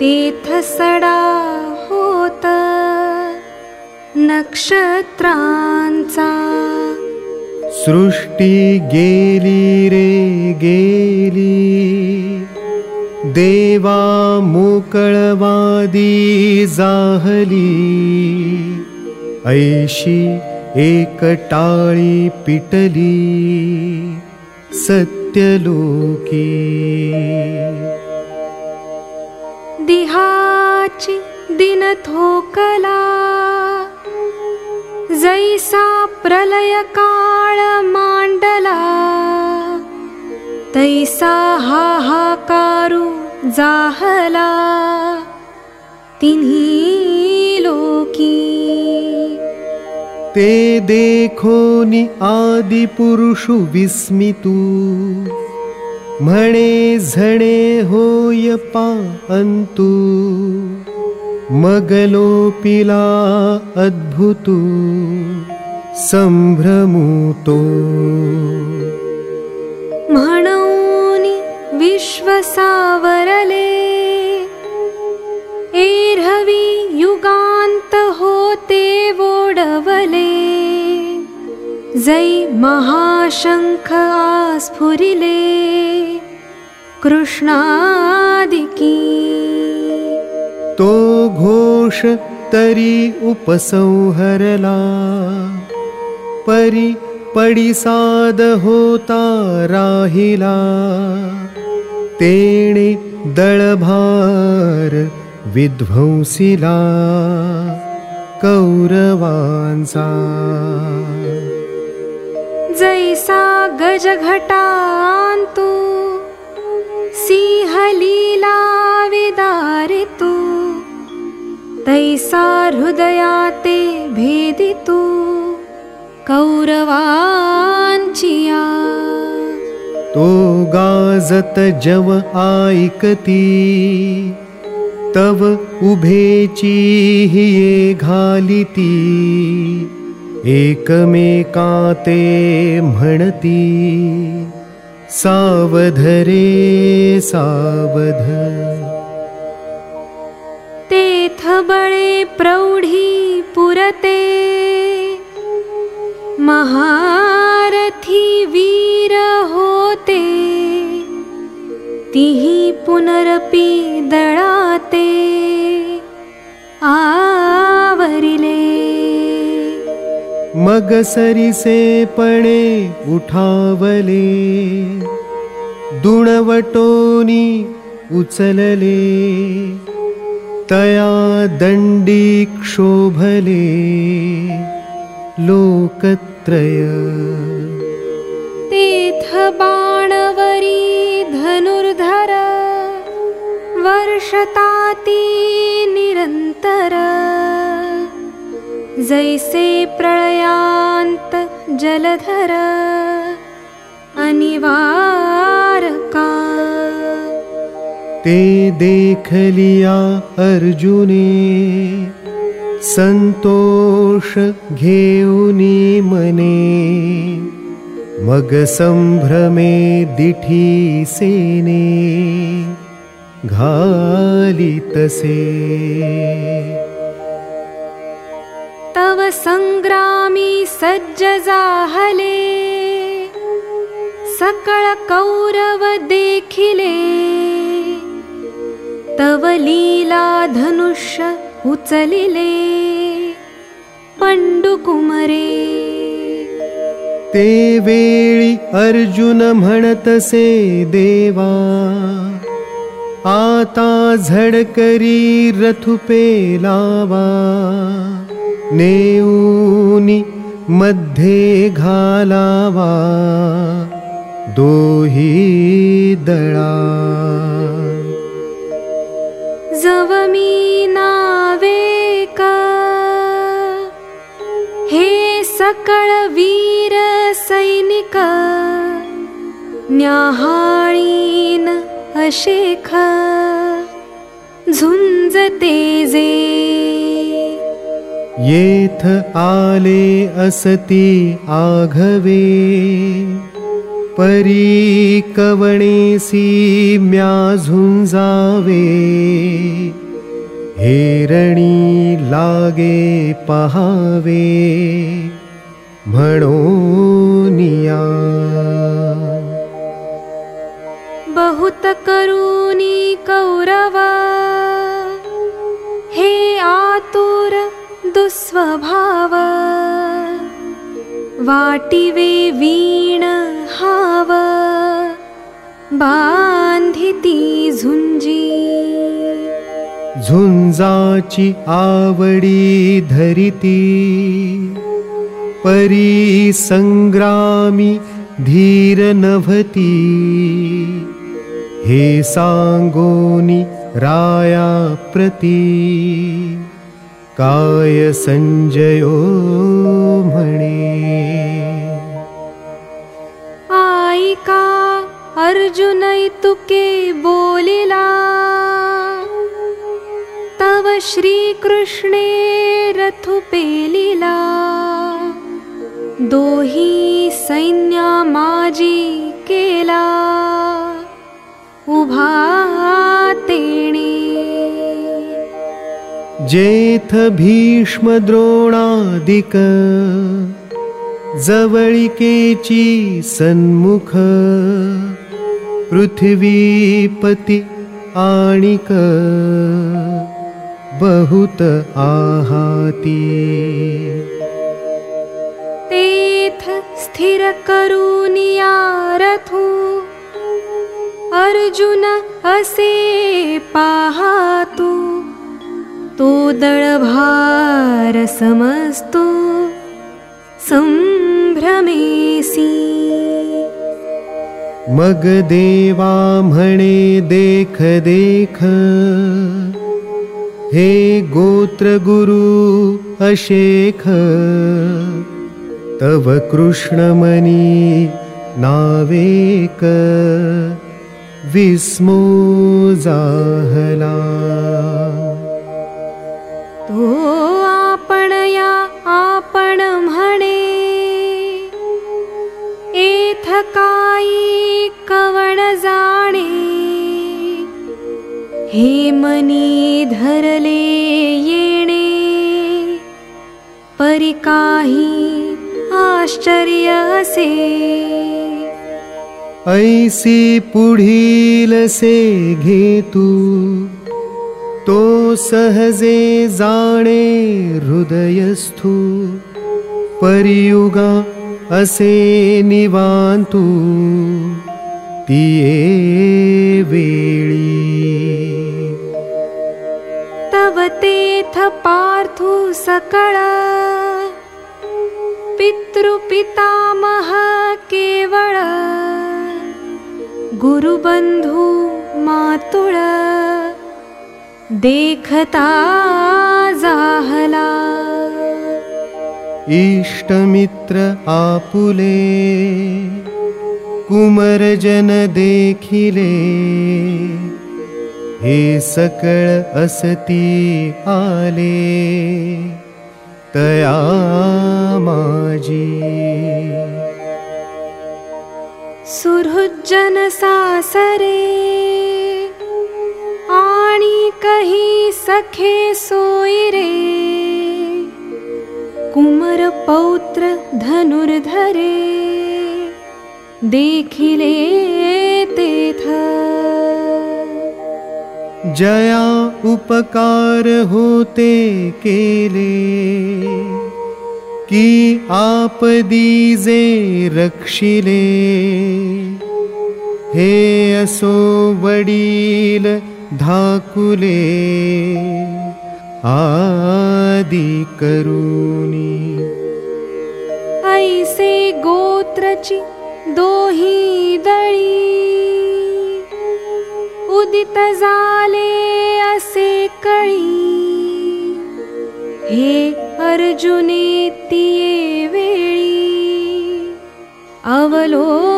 Speaker 5: तेथ सडा होत. नक्षत्रांचा
Speaker 4: सृष्टी गेली रे गेली। देवा मोकळवादी जाहली। ऐशी एकटाळी पिटली। सत्यलोकी।
Speaker 5: दिहाची दिन थोकला। जैसा प्रलय काळ मांडला तैसा हाहाकारू जाहला तिन्ही लोकी.
Speaker 4: ते देखोनी आदिपुरुषु विस्मितू। म्हणे झणे होय पांतु मगलो पिला अद्भुतू संभ्रमुतो।
Speaker 5: म्हणून विश्व सावरले एरहवी युगांत होते वोडवले जै महाशंख आस्फुरिले कृष्णादिकी
Speaker 4: तो घोष तरी उपसंहरला परी पडिसाद होता राहिला। तेणे दळभार विध्वंसिला। कौरवांचा।
Speaker 5: जैसा गजघटान्तु सिंहलीला विदारितु तैसा हृदयाते भेदितु कौरवाञ्चिया
Speaker 4: तो गाजत जव ऐकती तव उभेची ये घालिती एकमेकाते म्हणती। सावध रे सावध।
Speaker 5: तेथ बळे प्रौढी पुरते महारथी वीर होते तिही पुनरपि दळाते आवरिले।
Speaker 4: मग सरिसे पणे उठावले दुणवटोनी उचलले तया दंडी क्षोभले लोकत्रय
Speaker 5: तेथ बाणवरी धनुर्धर वर्षताती निरन्तर जैसे प्रलयान्त जलधर अनिवारका
Speaker 4: ते देखलिया अर्जुने संतोष घेऊनी मने मग संभ्रमे दिठी सेने घालितसे
Speaker 5: तव सङ्ग्रामी सकळ कौरव देखिले तव लीला धनुष्य
Speaker 4: वेळी अर्जुन म्हणतसे देवा आता झडकरी रथुपे लावा नेऊनी मध्ये घालावा दोही दळा
Speaker 5: जवमी नावेक। हे सकळ वीर सैनिक न्याहाळीन अशेख झुंज तेजे।
Speaker 4: येथ आले असती आघवे परी हेरणी लागे पहावे। म्हणोनिया
Speaker 5: बहुत करूनी कौरव हे आतुर दुस्वभाव वाटिवे वीण हाव बांधिती झुंजी।
Speaker 4: झुंजाची आवडी धरिती परी संग्रामी धीर नभती। हे सांगोनी राया प्रती काय संजयो
Speaker 5: अर्जुन तुके बोलिला तव श्रीकृष्णे रथु पेलिला दोही सैन्या माजी केला उभा
Speaker 4: जेथ भीष्म द्रोणादिक जवळिकेची सन्मुख पृथ्वीपती आणिक बहुत आहाती।
Speaker 5: तेथ स्थिर रथू अर्जुन असे पाहातू तो दळभार समस्तो संभ्रमेसी।
Speaker 4: मग देवा म्हणे देख देख। हे गोत्र गुरु अशेख। तव कृष्णमणी नावेक। विस्मो जाहला
Speaker 5: तो आपण या आपण म्हणे. एथ काई कवण जाणे. हे मनी धरले येणे. परी काही आश्चर्य असे.
Speaker 4: ऐसी पुढील से घेतू तो सहजे जाणे हृदयस्थू परियुगा असे निवांतू तिये वेळी।
Speaker 5: तव तेथ पार्थु सकळ पितृपितामह केवळ गुरुबंधू मातुळ देखता जाहला।
Speaker 4: इष्टमित्र आपुले कुमरजन देखिले हे सकळ असती आले तया माझी।
Speaker 5: सुहृज्जन सासरे कही सखे सोयरे कुमर पौत्र धनुर्धरे। देखिले तेथ
Speaker 4: जया उपकार होते केले। की आपदीजे रक्षिले। हे असो वडील
Speaker 5: ऐसे गोत्रची दोही दळी। उदित झाले असे कळी। हे अर्जुने तिये वेळी। अवलोकिले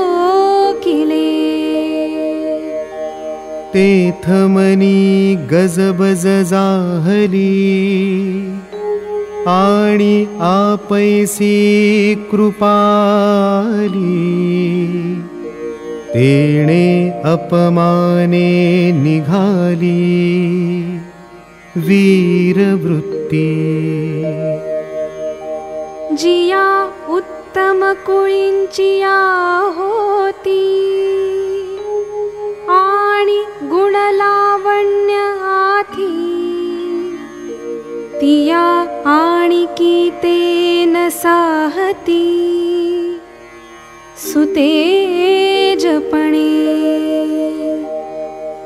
Speaker 4: तेथ मनी गजबज जाहली। आणि आपैसी कृपाली। तेणे अपमाने निघाली। वीरवृत्ती।
Speaker 5: जिया उत्तम कुळींचिया होती गुणलावण्य आथी तिया आणि की ते न साहती सुतेजपणे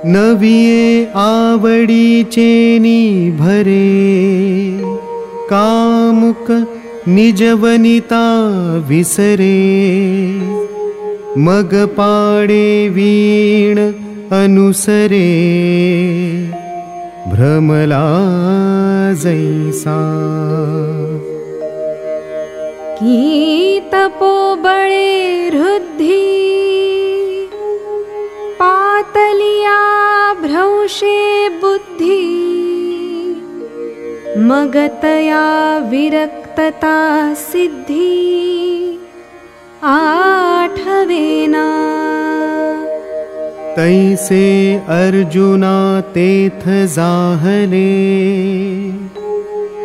Speaker 4: नविये आवडीचे भरे। कामुक निजवनिता विसरे। मग पाडे वीण अनुसरे। भ्रमला जैसा।
Speaker 5: की तपोबळे हृद्धी पातलिया भ्रंशे बुद्धी। मगतया विरक्तता सिद्धी। आठवेना
Speaker 4: तैसे अर्जुना तेथ जाहले।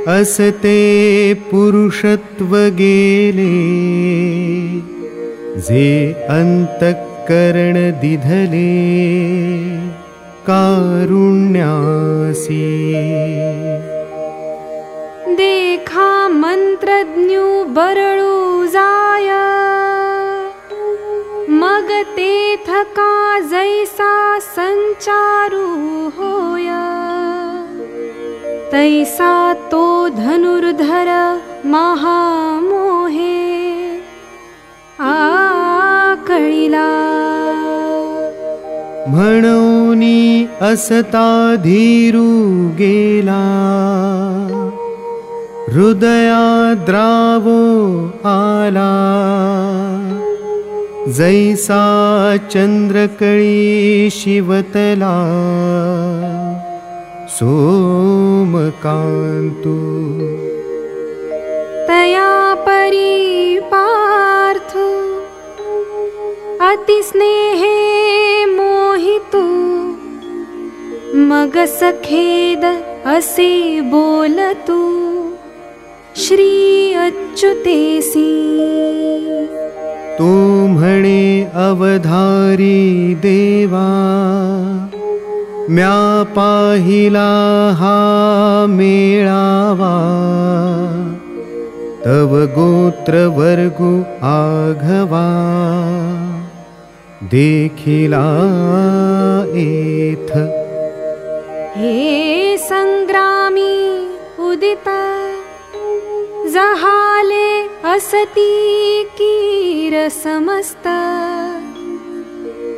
Speaker 4: असते पुरुषत्व गेले। जे अंतःकरण दिधले कारुण्यासी।
Speaker 5: देखा मंत्रज्ञू बरळू जाय मग तेथ का जैसा संचारू होय। तैसा तो धनुर्धर महामोहे। आकळिला
Speaker 4: म्हणोनी असता धीरू गेला। हृदयाद्रावो आला जैसा चन्द्रकळी शिवतला सोमकान्तु
Speaker 5: तया परी पार्थ अतिस्नेहे मोहितु। मग सखेद असे बोलतु श्री अच्युतेसी
Speaker 4: तू म्हणे अवधारी देवा म्या पाहिला हा मेळावा. तव गोत्र वर्गु आघवा. देखिला एथ.
Speaker 5: हे सङ्ग्रामी उदित जहाले असती कीर समस्त।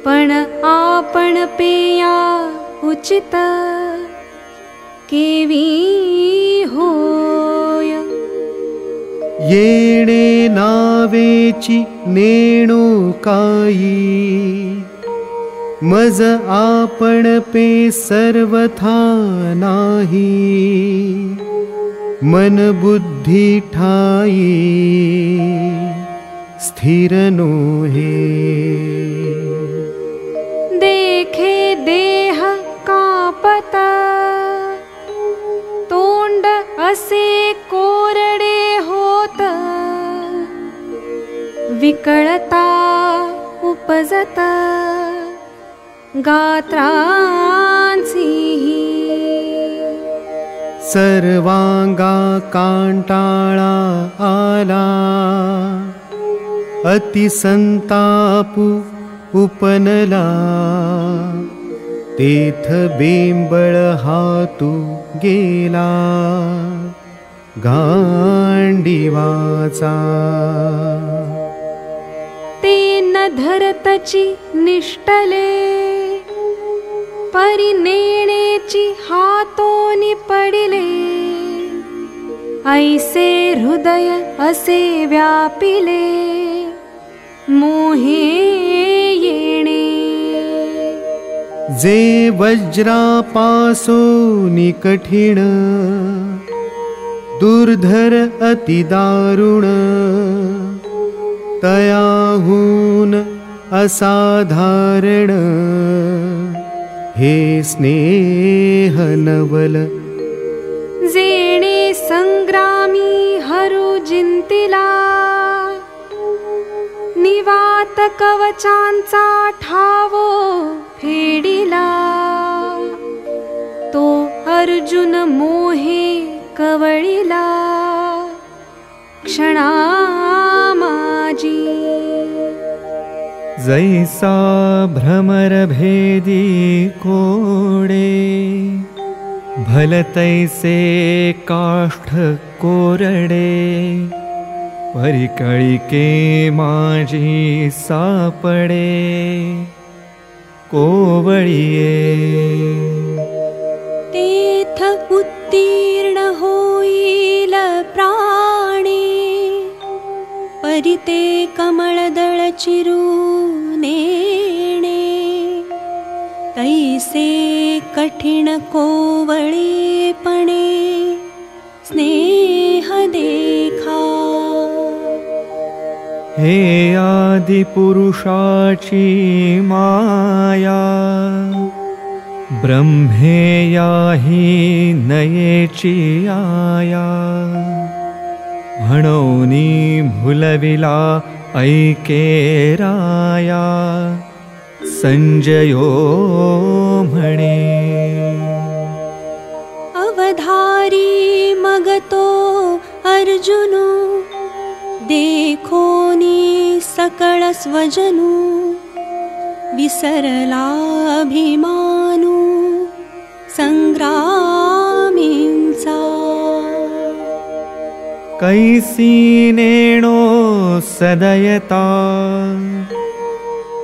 Speaker 5: पण आपण पेया उचित। केवी होय।
Speaker 4: येणे नावेची नेणू काई। मज आपण पे सर्वथा नाही मन बुद्धी ठाई स्थिर नो हे
Speaker 5: देखे देह कापत तोंड असे कोरडे होत विकळता उपजत गात्रांची
Speaker 4: सर्वांगा कांटाळा आला। अतिसंतापु उपनला। तेथ बेंबळ हातू गेला। गांडीवाचा।
Speaker 5: ते न धरतची निष्ठले परिनेणेची हातोनी पडिले। ऐसे हृदय असे व्यापिले। मोहे येणे।
Speaker 4: जे वज्रापासो निकठिण दुर्धर अतिदारुण तयाहून असाधारण हे स्नेह नवल
Speaker 5: जेणे संग्रामी हरु जिंतिला। निवात तो अर्जुन मोहे कवळिला। क्षणामाजी
Speaker 6: जैसा भ्रमरभेदी कोडे भलतैसे काष्ठ कोरडे परिकळिके माझी सापडे कोवळिये।
Speaker 3: तेथ उत्तीर्ण होईल प्राणे परिते कमळदळ चिरुनेणे तैसे कोवळेपणे स्नेह देखा।
Speaker 6: हे आदिपुरुषाची माया ब्रह्मेया हि नयेची आया म्हणोनी भुलविला ऐकेराया संजयो म्हणे
Speaker 3: अवधारी मगतो अर्जुनु देखोनी सकळ स्वजनु विसरलाभिमानु सङ्ग्रामींचा
Speaker 6: कैसीनेणो सदयता।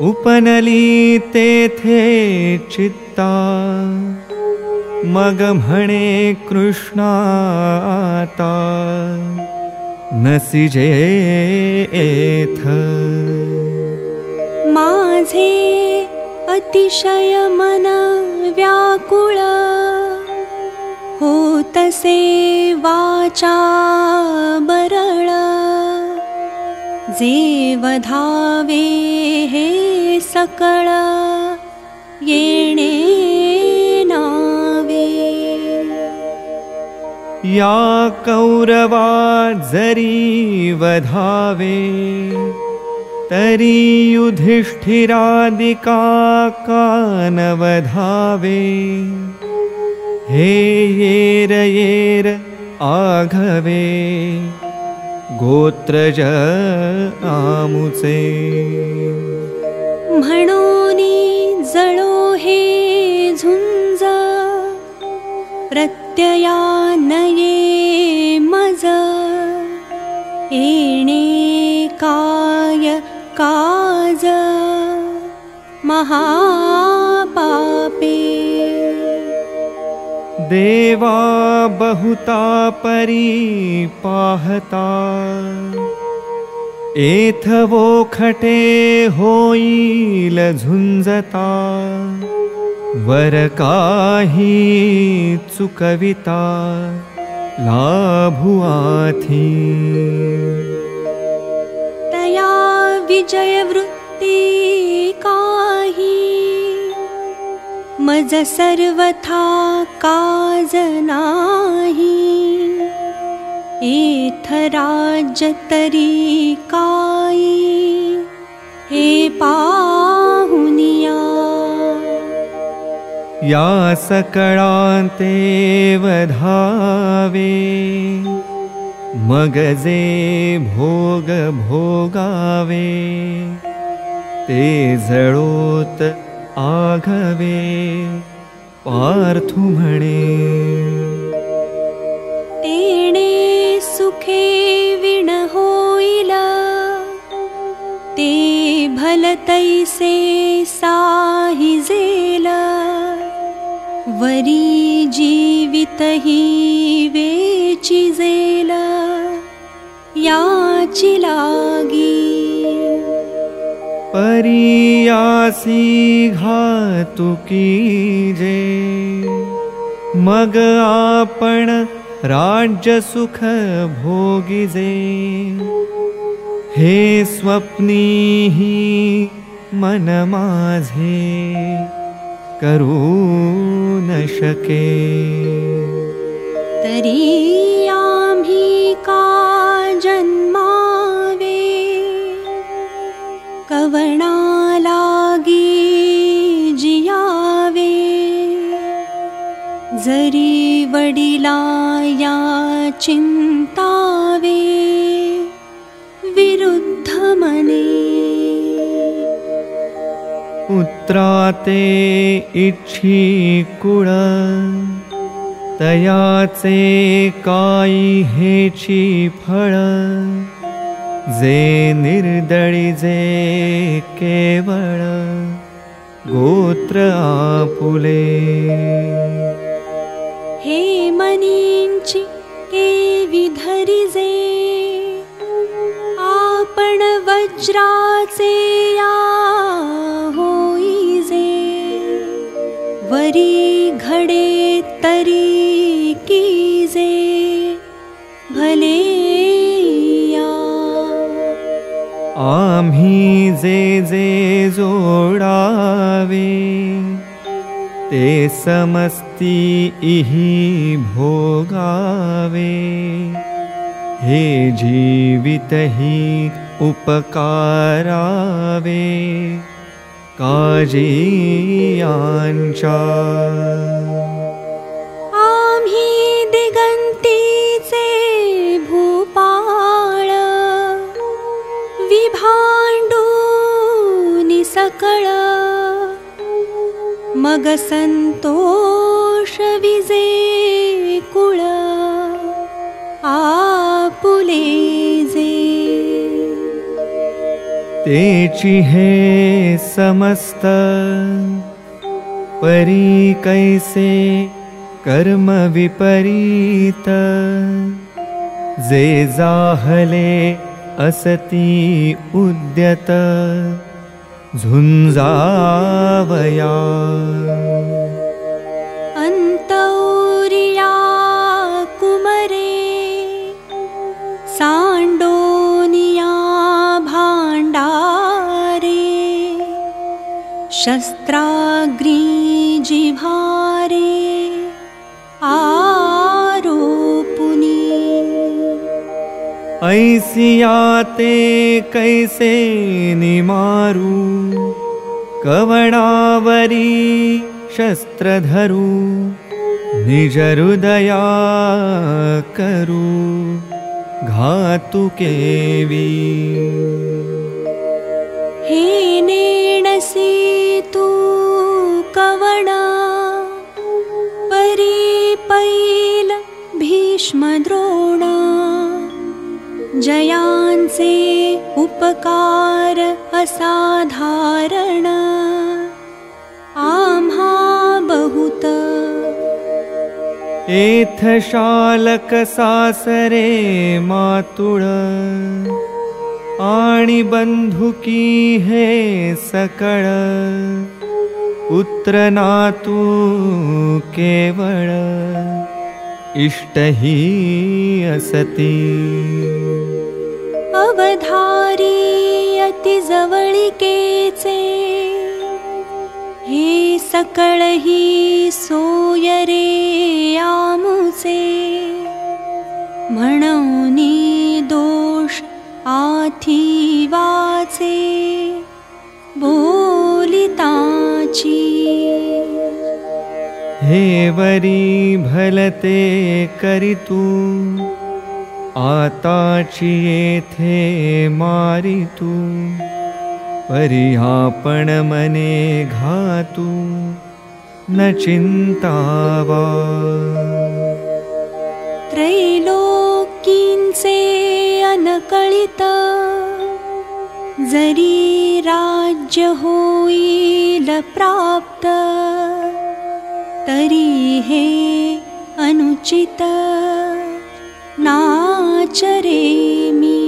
Speaker 6: उपनली तेथे चित्ता। मग म्हणे कृष्णाता नसिजे एथ।
Speaker 3: माझे अतिशय मन व्याकुळ वाचा बरळ वधावे हे सकळ येणे नावे।
Speaker 6: या कौरवा जरी वधावे तरी युधिष्ठिरादिका कान वधावे हे येर येर आघवे गोत्रज आमुचे।
Speaker 3: म्हणोनी जळो हे झुंज प्रत्यया नये मज। येणे काय काज महापापे
Speaker 6: देवा बहुता परी पाहता एथ वो खटे होईल झुंजता वर काही चुकविता लाभुआथी
Speaker 3: तया विजयवृत्ती काही मज सर्वथा काज नाही। एथ राज्य तरी काई। हे पाहुनिया
Speaker 6: या सकळांते वधावे। मगजे भोग भोगावे। ते जळोत आघवे पार्थु म्हणे
Speaker 3: तेणे सुखे विण होईल ते भलतैसे साहिजेल वरी जीवितही वेचिजेल याची लागी
Speaker 6: परियासी घातुकी जे मग आपण राज्य सुख भोगिजे। हे स्वप्नीही मन माझे करू न शके
Speaker 3: तरी आम्ही का जन्मावे कवणा लागी जियावे। जरी वडिला या चिंतावे। विरुद्ध मने।
Speaker 6: पुत्राते इच्छी तयाचे काई हेची फळ जे निर्दळी जे केवळ गोत्र आपुले।
Speaker 3: हे धरिजे आपण वज्राचे या होईजे वरी घडे तरी कीजे भले
Speaker 6: आम्ही जे जे जोडावे ते समस्ती इही भोगावे. हे जीवित ही उपकारावे. काजियांच्या
Speaker 3: मग संतोष विजे कुळ आप आपुलेजे।
Speaker 6: तेची हे समस्त परी कैसे कर्म विपरीत जे जाहले असती उद्यत झुंजावया
Speaker 3: अन्तौरिया कुमरे साण्डोनिया भाण्डारे शस्त्राग्री
Speaker 6: ऐसियाते कैसे निमारू? कवणावरी शस्त्रधरू निजहृदया करू घातु केवी
Speaker 3: हे नेणसी तू कवणा परिपैल भीष्मद्रोणा जयांचे उपकार असाधारण। आम्हा बहुत।
Speaker 6: एथ शालक सासरे मातुळ आणि बंधुकी हे सकळ। पुत्र नातू केवळ असती।
Speaker 3: अवधारी अति जवळिकेचे हे म्हणूनी दोष आथी वाचे बोलिताची
Speaker 6: भलते करितू। आताची येथे मारितू। परी आपण मने घातू। न चिंतावा
Speaker 3: त्रैलोकींचे अनकळित। जरी राज्य होईल प्राप्त तरी हे अनुचित नाचरे मी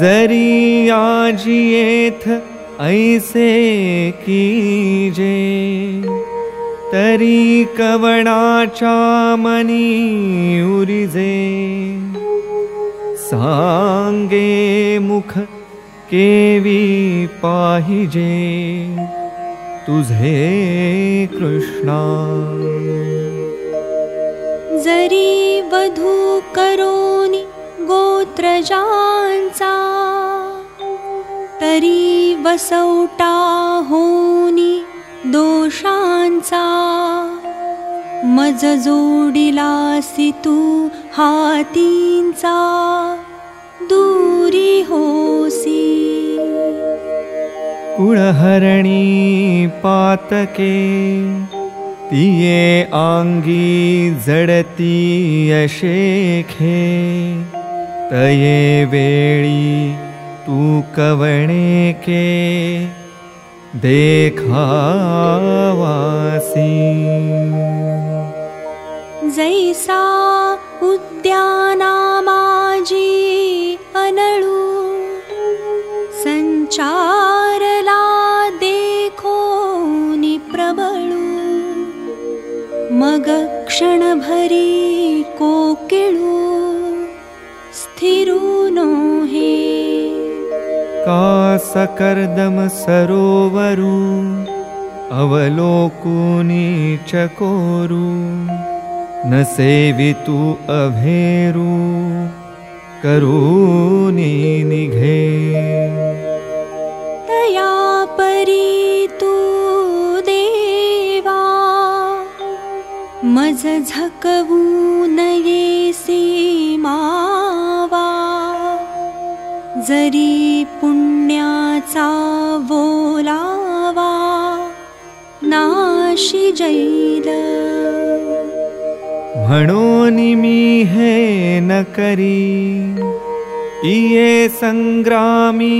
Speaker 6: जरी आजी येथ ऐसे कीजे तरी कवणाच्या मनी उरिजे। सांगे मुख केवी पाहिजे तुझे कृष्णा।
Speaker 3: जरी वधू करोनी गोत्रजांचा तरी वसवटा होनी दोषांचा। मज जोडिलासी तू हातींचा दूरी होसी
Speaker 6: कुळहरणी पातके। तिये आंगी जडती यशेखे तये वेळी तू कवणे के देखावासी।
Speaker 3: जैसा उद्याना माझी अनळू संचारला मग क्षणभरी कोकिळू स्थिरू नो हे
Speaker 6: का सकर्दम सरोवरू अवलोकुनी चकोरू न सेवितु अभेरू करूनी निघे।
Speaker 3: तया परी मज झकवू नयेसी मावा जरी पुण्याचा बोलावा नाशी जैल।
Speaker 6: भणोनिमी हे न करी इये संग्रामी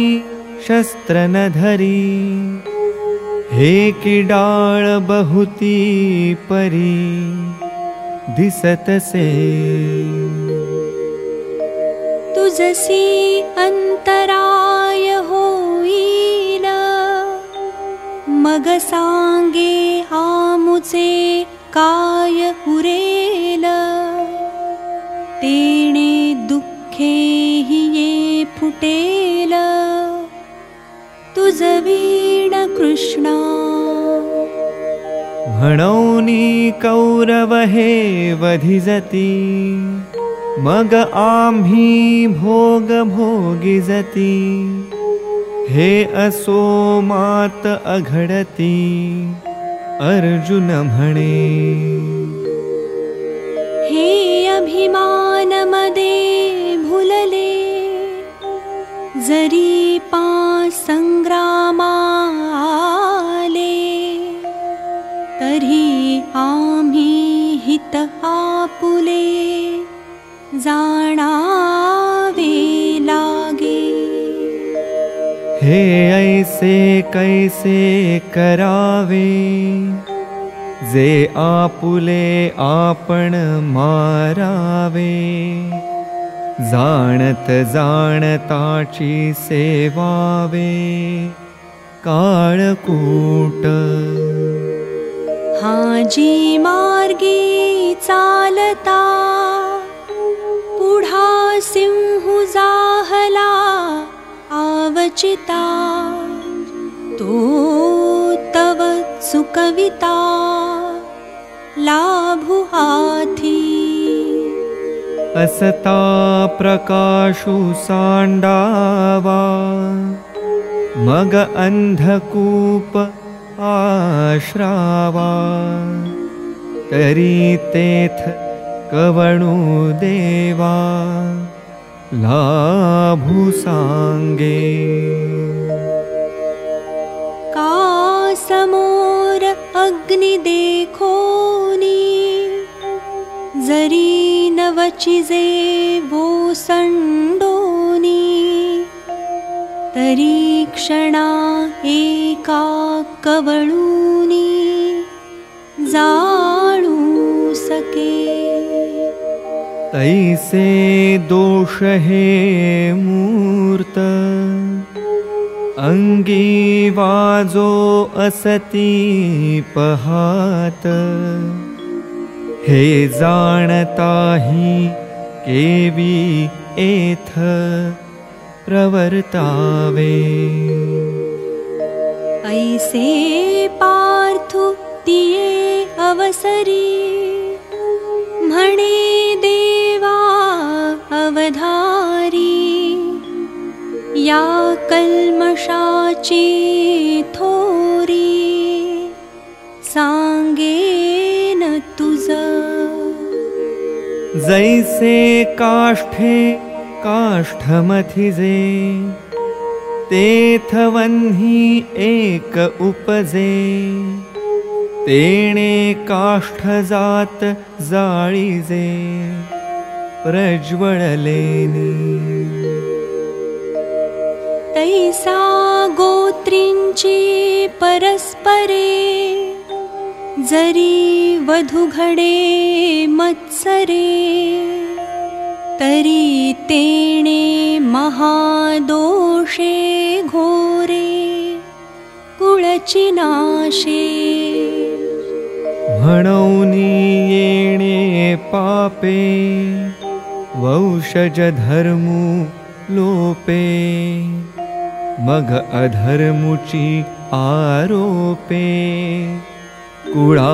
Speaker 6: शस्त्र न धरी हे किडाळ बहुती परी दिसत से।
Speaker 3: तुझसी अंतराय होईल। मग सांगे आमुचे काय उरेल। तेणे दुःखे ये फुटेल। तुझ वीण कृष्णा।
Speaker 6: भणौनी कौरव हे वधिजती मग आम्ही भोग भोगिजती। हे असो मात अघडती अर्जुन म्हणे।
Speaker 3: हे अभिमान मदे भुलले जरी पा संग्रामा आम्ही हित आपुले जाणावे लागे।
Speaker 6: हे ऐसे कैसे करावे? जे आपुले आपण मारावे। जाणत जाणताची सेवावे। काळकूट
Speaker 3: हाजी मार्गी चालता पुढा सिंहु जाहला आवचिता। तो तव सुकविता लाभु हाथी।
Speaker 6: असता प्रकाशु सांडावा मग अंधकूप आश्रावा। तरी तेथ कवणु देवा। लाभु सांगे
Speaker 3: का समोर अग्नि देखोनी जरी न वचिजे वो संडोनी तरी क्षणा एका कवळूनी जाणू सके।
Speaker 6: तैसे दोष हे मूर्त अंगी वाजो असती पहात। हे जाणताही केवी एथ प्रवर्तावे।
Speaker 3: ऐसे पार्थु तिये अवसरी। म्हणे देवा अवधारी। या कल्मषाची थोरी। सांगेन तुझ।
Speaker 6: जैसे काष्ठे काष्ठमथिजे वह्नी एक उपजे। तेणे काष्ठ जात जाळीजे प्रज्वळलेनी
Speaker 3: तैसा गोत्रींची परस्परे जरी वधु घडे मत्सरे तरी तेणे महादोषे घोरे कुळची नाशे।
Speaker 6: म्हणौनी येणे पापे वंशज धर्मू लोपे मग अधर्मुची आरोपे। कुळा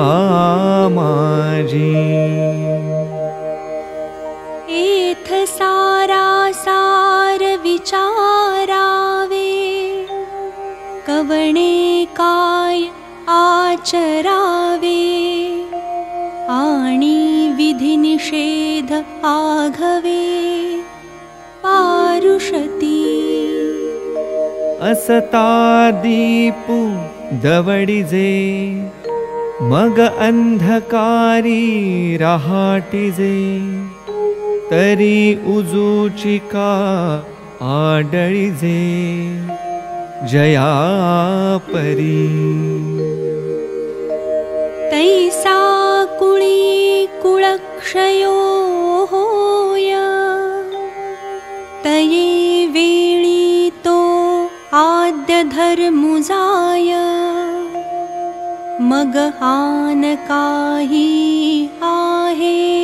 Speaker 3: विचारावे कवणे काय आचरावे। आणि विधिनिषेध आघवे। पारुषती।
Speaker 6: असता दीपू दवडिजे
Speaker 4: मग अंधकारी रहाटिजे तरी उजूचिका आडळिजे जया परी.
Speaker 3: तैसा कुळी कुळक्षयो तये वेळी तो आद्य काही आहे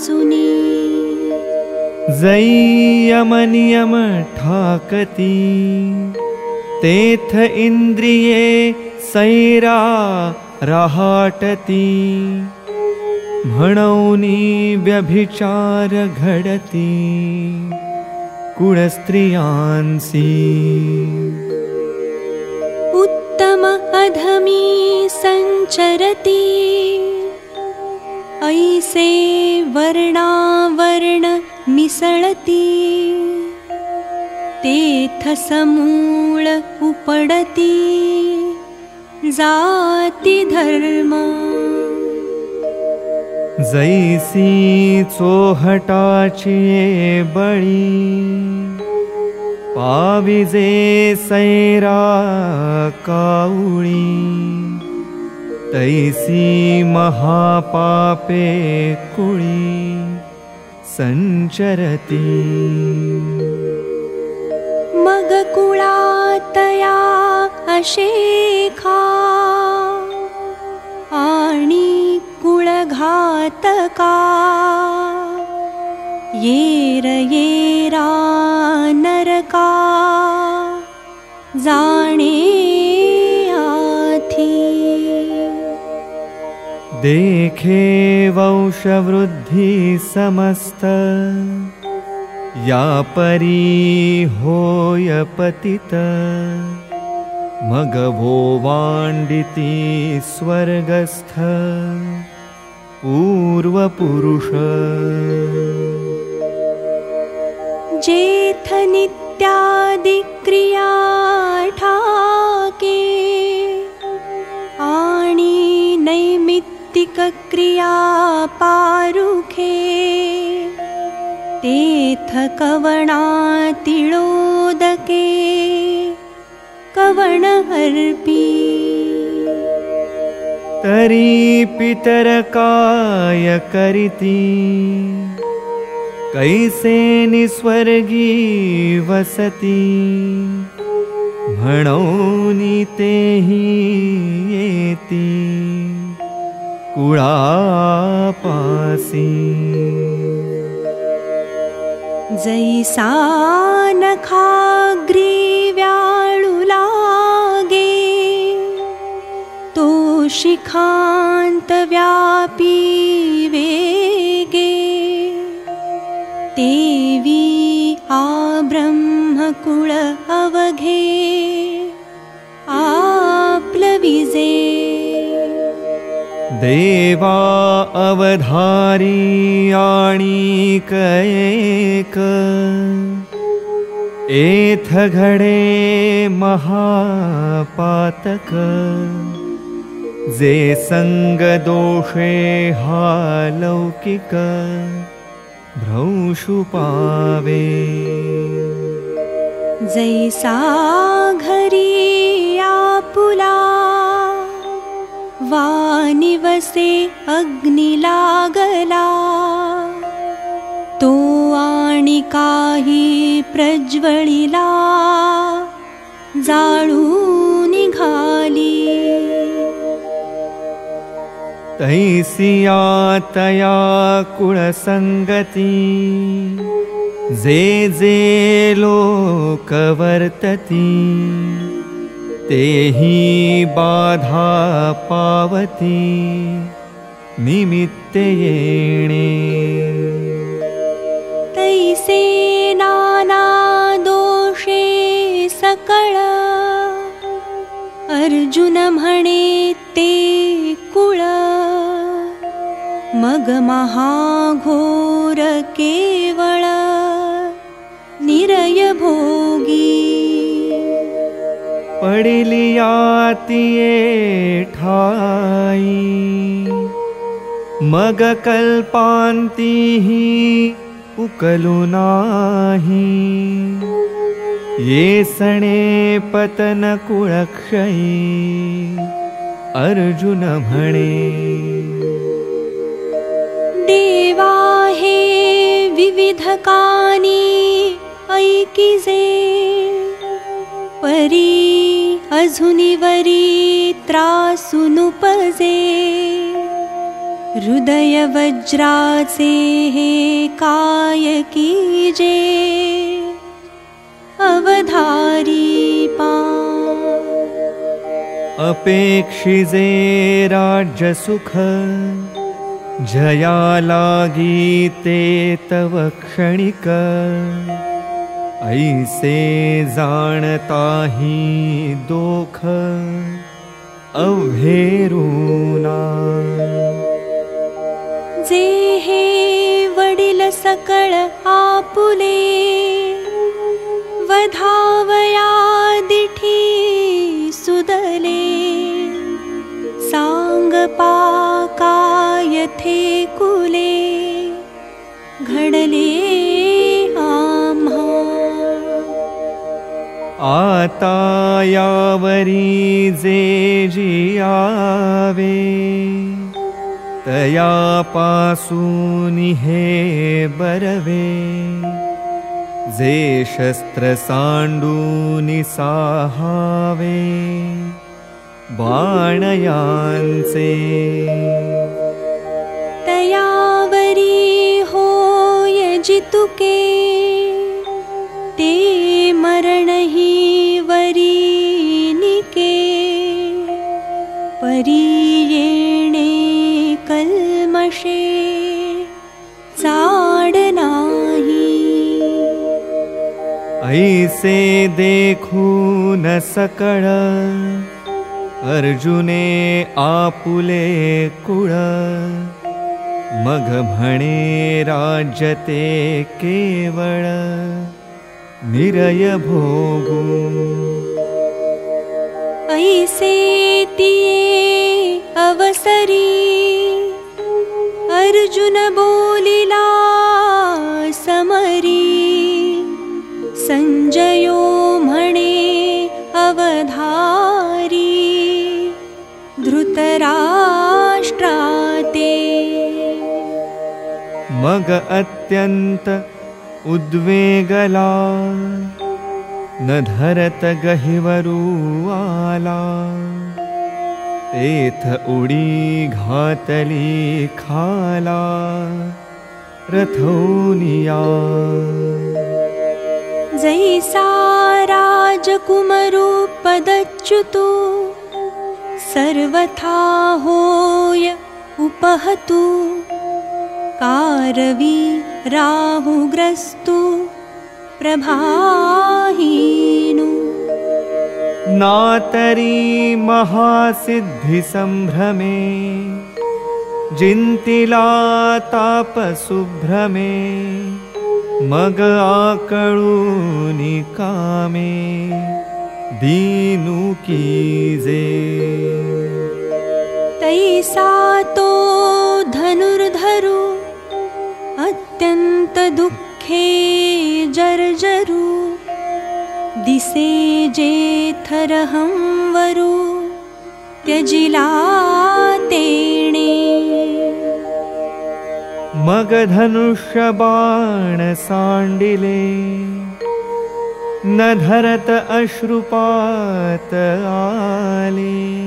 Speaker 3: वाचुनी
Speaker 4: जयमनियम ठाकती तेथ इन्द्रिये सैरा रहाटती म्हणौनी व्यभिचार घडती कुळस्त्रियांसी
Speaker 3: उत्तम अधमी सञ्चरति ऐसे वर्णावर्ण मिसळती तेथ समूळ उपडती. जाती धर्म
Speaker 4: जैसी चोहटाची बळी पाविजे सैरा काउळी तैसी महापापे कुळी संचरती।
Speaker 3: मग कुळातया अशेखा आणि कुळघातका। येर येरा नरका जाणे
Speaker 4: देखे वंशवृद्धि समस्त या परी होय पतित। मगवो वाण्डिति स्वर्गस्थ पूर्वपुरुष।
Speaker 3: जेथ नित्यादि क्रिया ठाके आणि क्रिया पारुखे तेथ कवणा तिळोदके कवण अर्पी
Speaker 4: तरी पितर काय करिती कैसे निस्वर्गी वसती। म्हणौनी तेही येती कुळापासी।
Speaker 3: जैसा नखाग्री व्याळू लागे तो शिखांत व्यापी वेगे। देवी आ ब्रह्मकुळ अवघे
Speaker 4: देवा अवधारी आणिक एक एथ घडे महापातक। जे संग दोषे हा लौकिक भ्रंशु पावे।
Speaker 3: जैसा घरी आपुला वानिवसे अग्नि लागला तो आणि काही प्रज्वलिला। जाळू निघाली।
Speaker 4: तैसिया तया कुळसङ्गती जे जे लोक वर्तती तेहि बाधा पावती निमित्ते येणे
Speaker 3: तैसे नाना दोषे सकळ अर्जुन म्हणे ते कुळ। मग महाघोर
Speaker 4: पडिलियातिये ठाई। मग कल्पान्तिः उकलुनाहि ये सणे पतनकुळक्षयी अर्जुन भणे
Speaker 3: देवा हे विविधकानि ऐकिजे परी अझुनिवरी त्रासुनुपजे। हृदय वज्राचे हे काय कीजे अवधारी पा
Speaker 4: अपेक्षिजे राज्यसुख जया लागीते तव क्षणिक ऐसे जाणताही दोख अव्हेरूना
Speaker 3: जे हे वडिल सकळ आपुले वधावया दिठी सुदले सांगपाकायथे कुले घडले
Speaker 4: आता यावरी जे जियावे तयापासून हे बरवे। जे शस्त्र सांडूनि साहावे। बाणयांचे।
Speaker 3: तयावरी होय जितुके। ते मरणही वरी निके परी येणे कल्मषे चाड नाही
Speaker 4: ऐसे देखून सकळ अर्जुने आपुले कुळ। मग म्हणे राज्यते केवळ निरय भोगू
Speaker 3: ऐसे तिये अवसरी अर्जुन बोलिला समरी संजयो म्हणे अवधारी धृतराष्ट्राते।
Speaker 4: मग अत्यंत उद्वेगला न धरत गहिवरू आला तेथ उडी घातली खाला रथोनिया
Speaker 3: जैसा राजकुमरु पदच्युतु सर्वथा होय उपहतु। कारवी राहुग्रस्तु प्रभाहीनु।
Speaker 4: नातरी महासिद्धिसम्भ्रमे जिन्तिला तापसुभ्रमे मग आकळूनि कामे दीनु कीजे।
Speaker 3: तैसा तो धनुर्धरु अत्यन्त दुःखे जर्जरु। दिसे जेथरहं वरु। त्यजिला तेणे।
Speaker 4: मग धनुष्य बाण सांडिले न धरत अश्रुपात आले।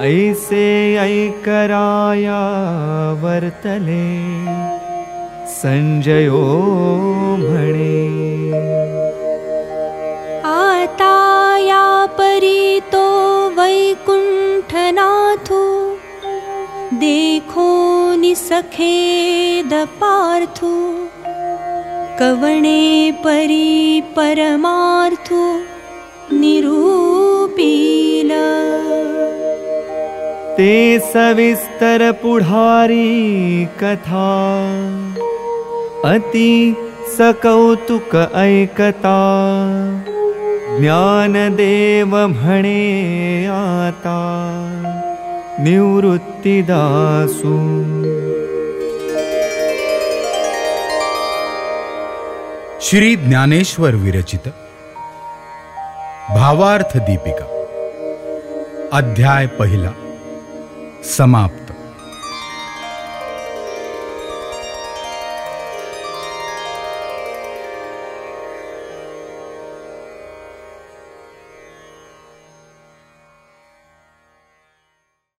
Speaker 4: ऐसे ऐकराया वर्तले संजयो म्हणे
Speaker 3: आता या परीतो वैकुण्ठनाथु देखो निसखेद पार्थु कवणे परी परमार्थु निरूपील
Speaker 4: ते सविस्तर पुढारी कथा अति सकौतुक ऐकता। ज्ञानदेव आता। निवृत्तिदासु
Speaker 1: श्री ज्ञानेश्वर विरचित। भावार्थ दीपिका। अध्याय पहिला। समाप्त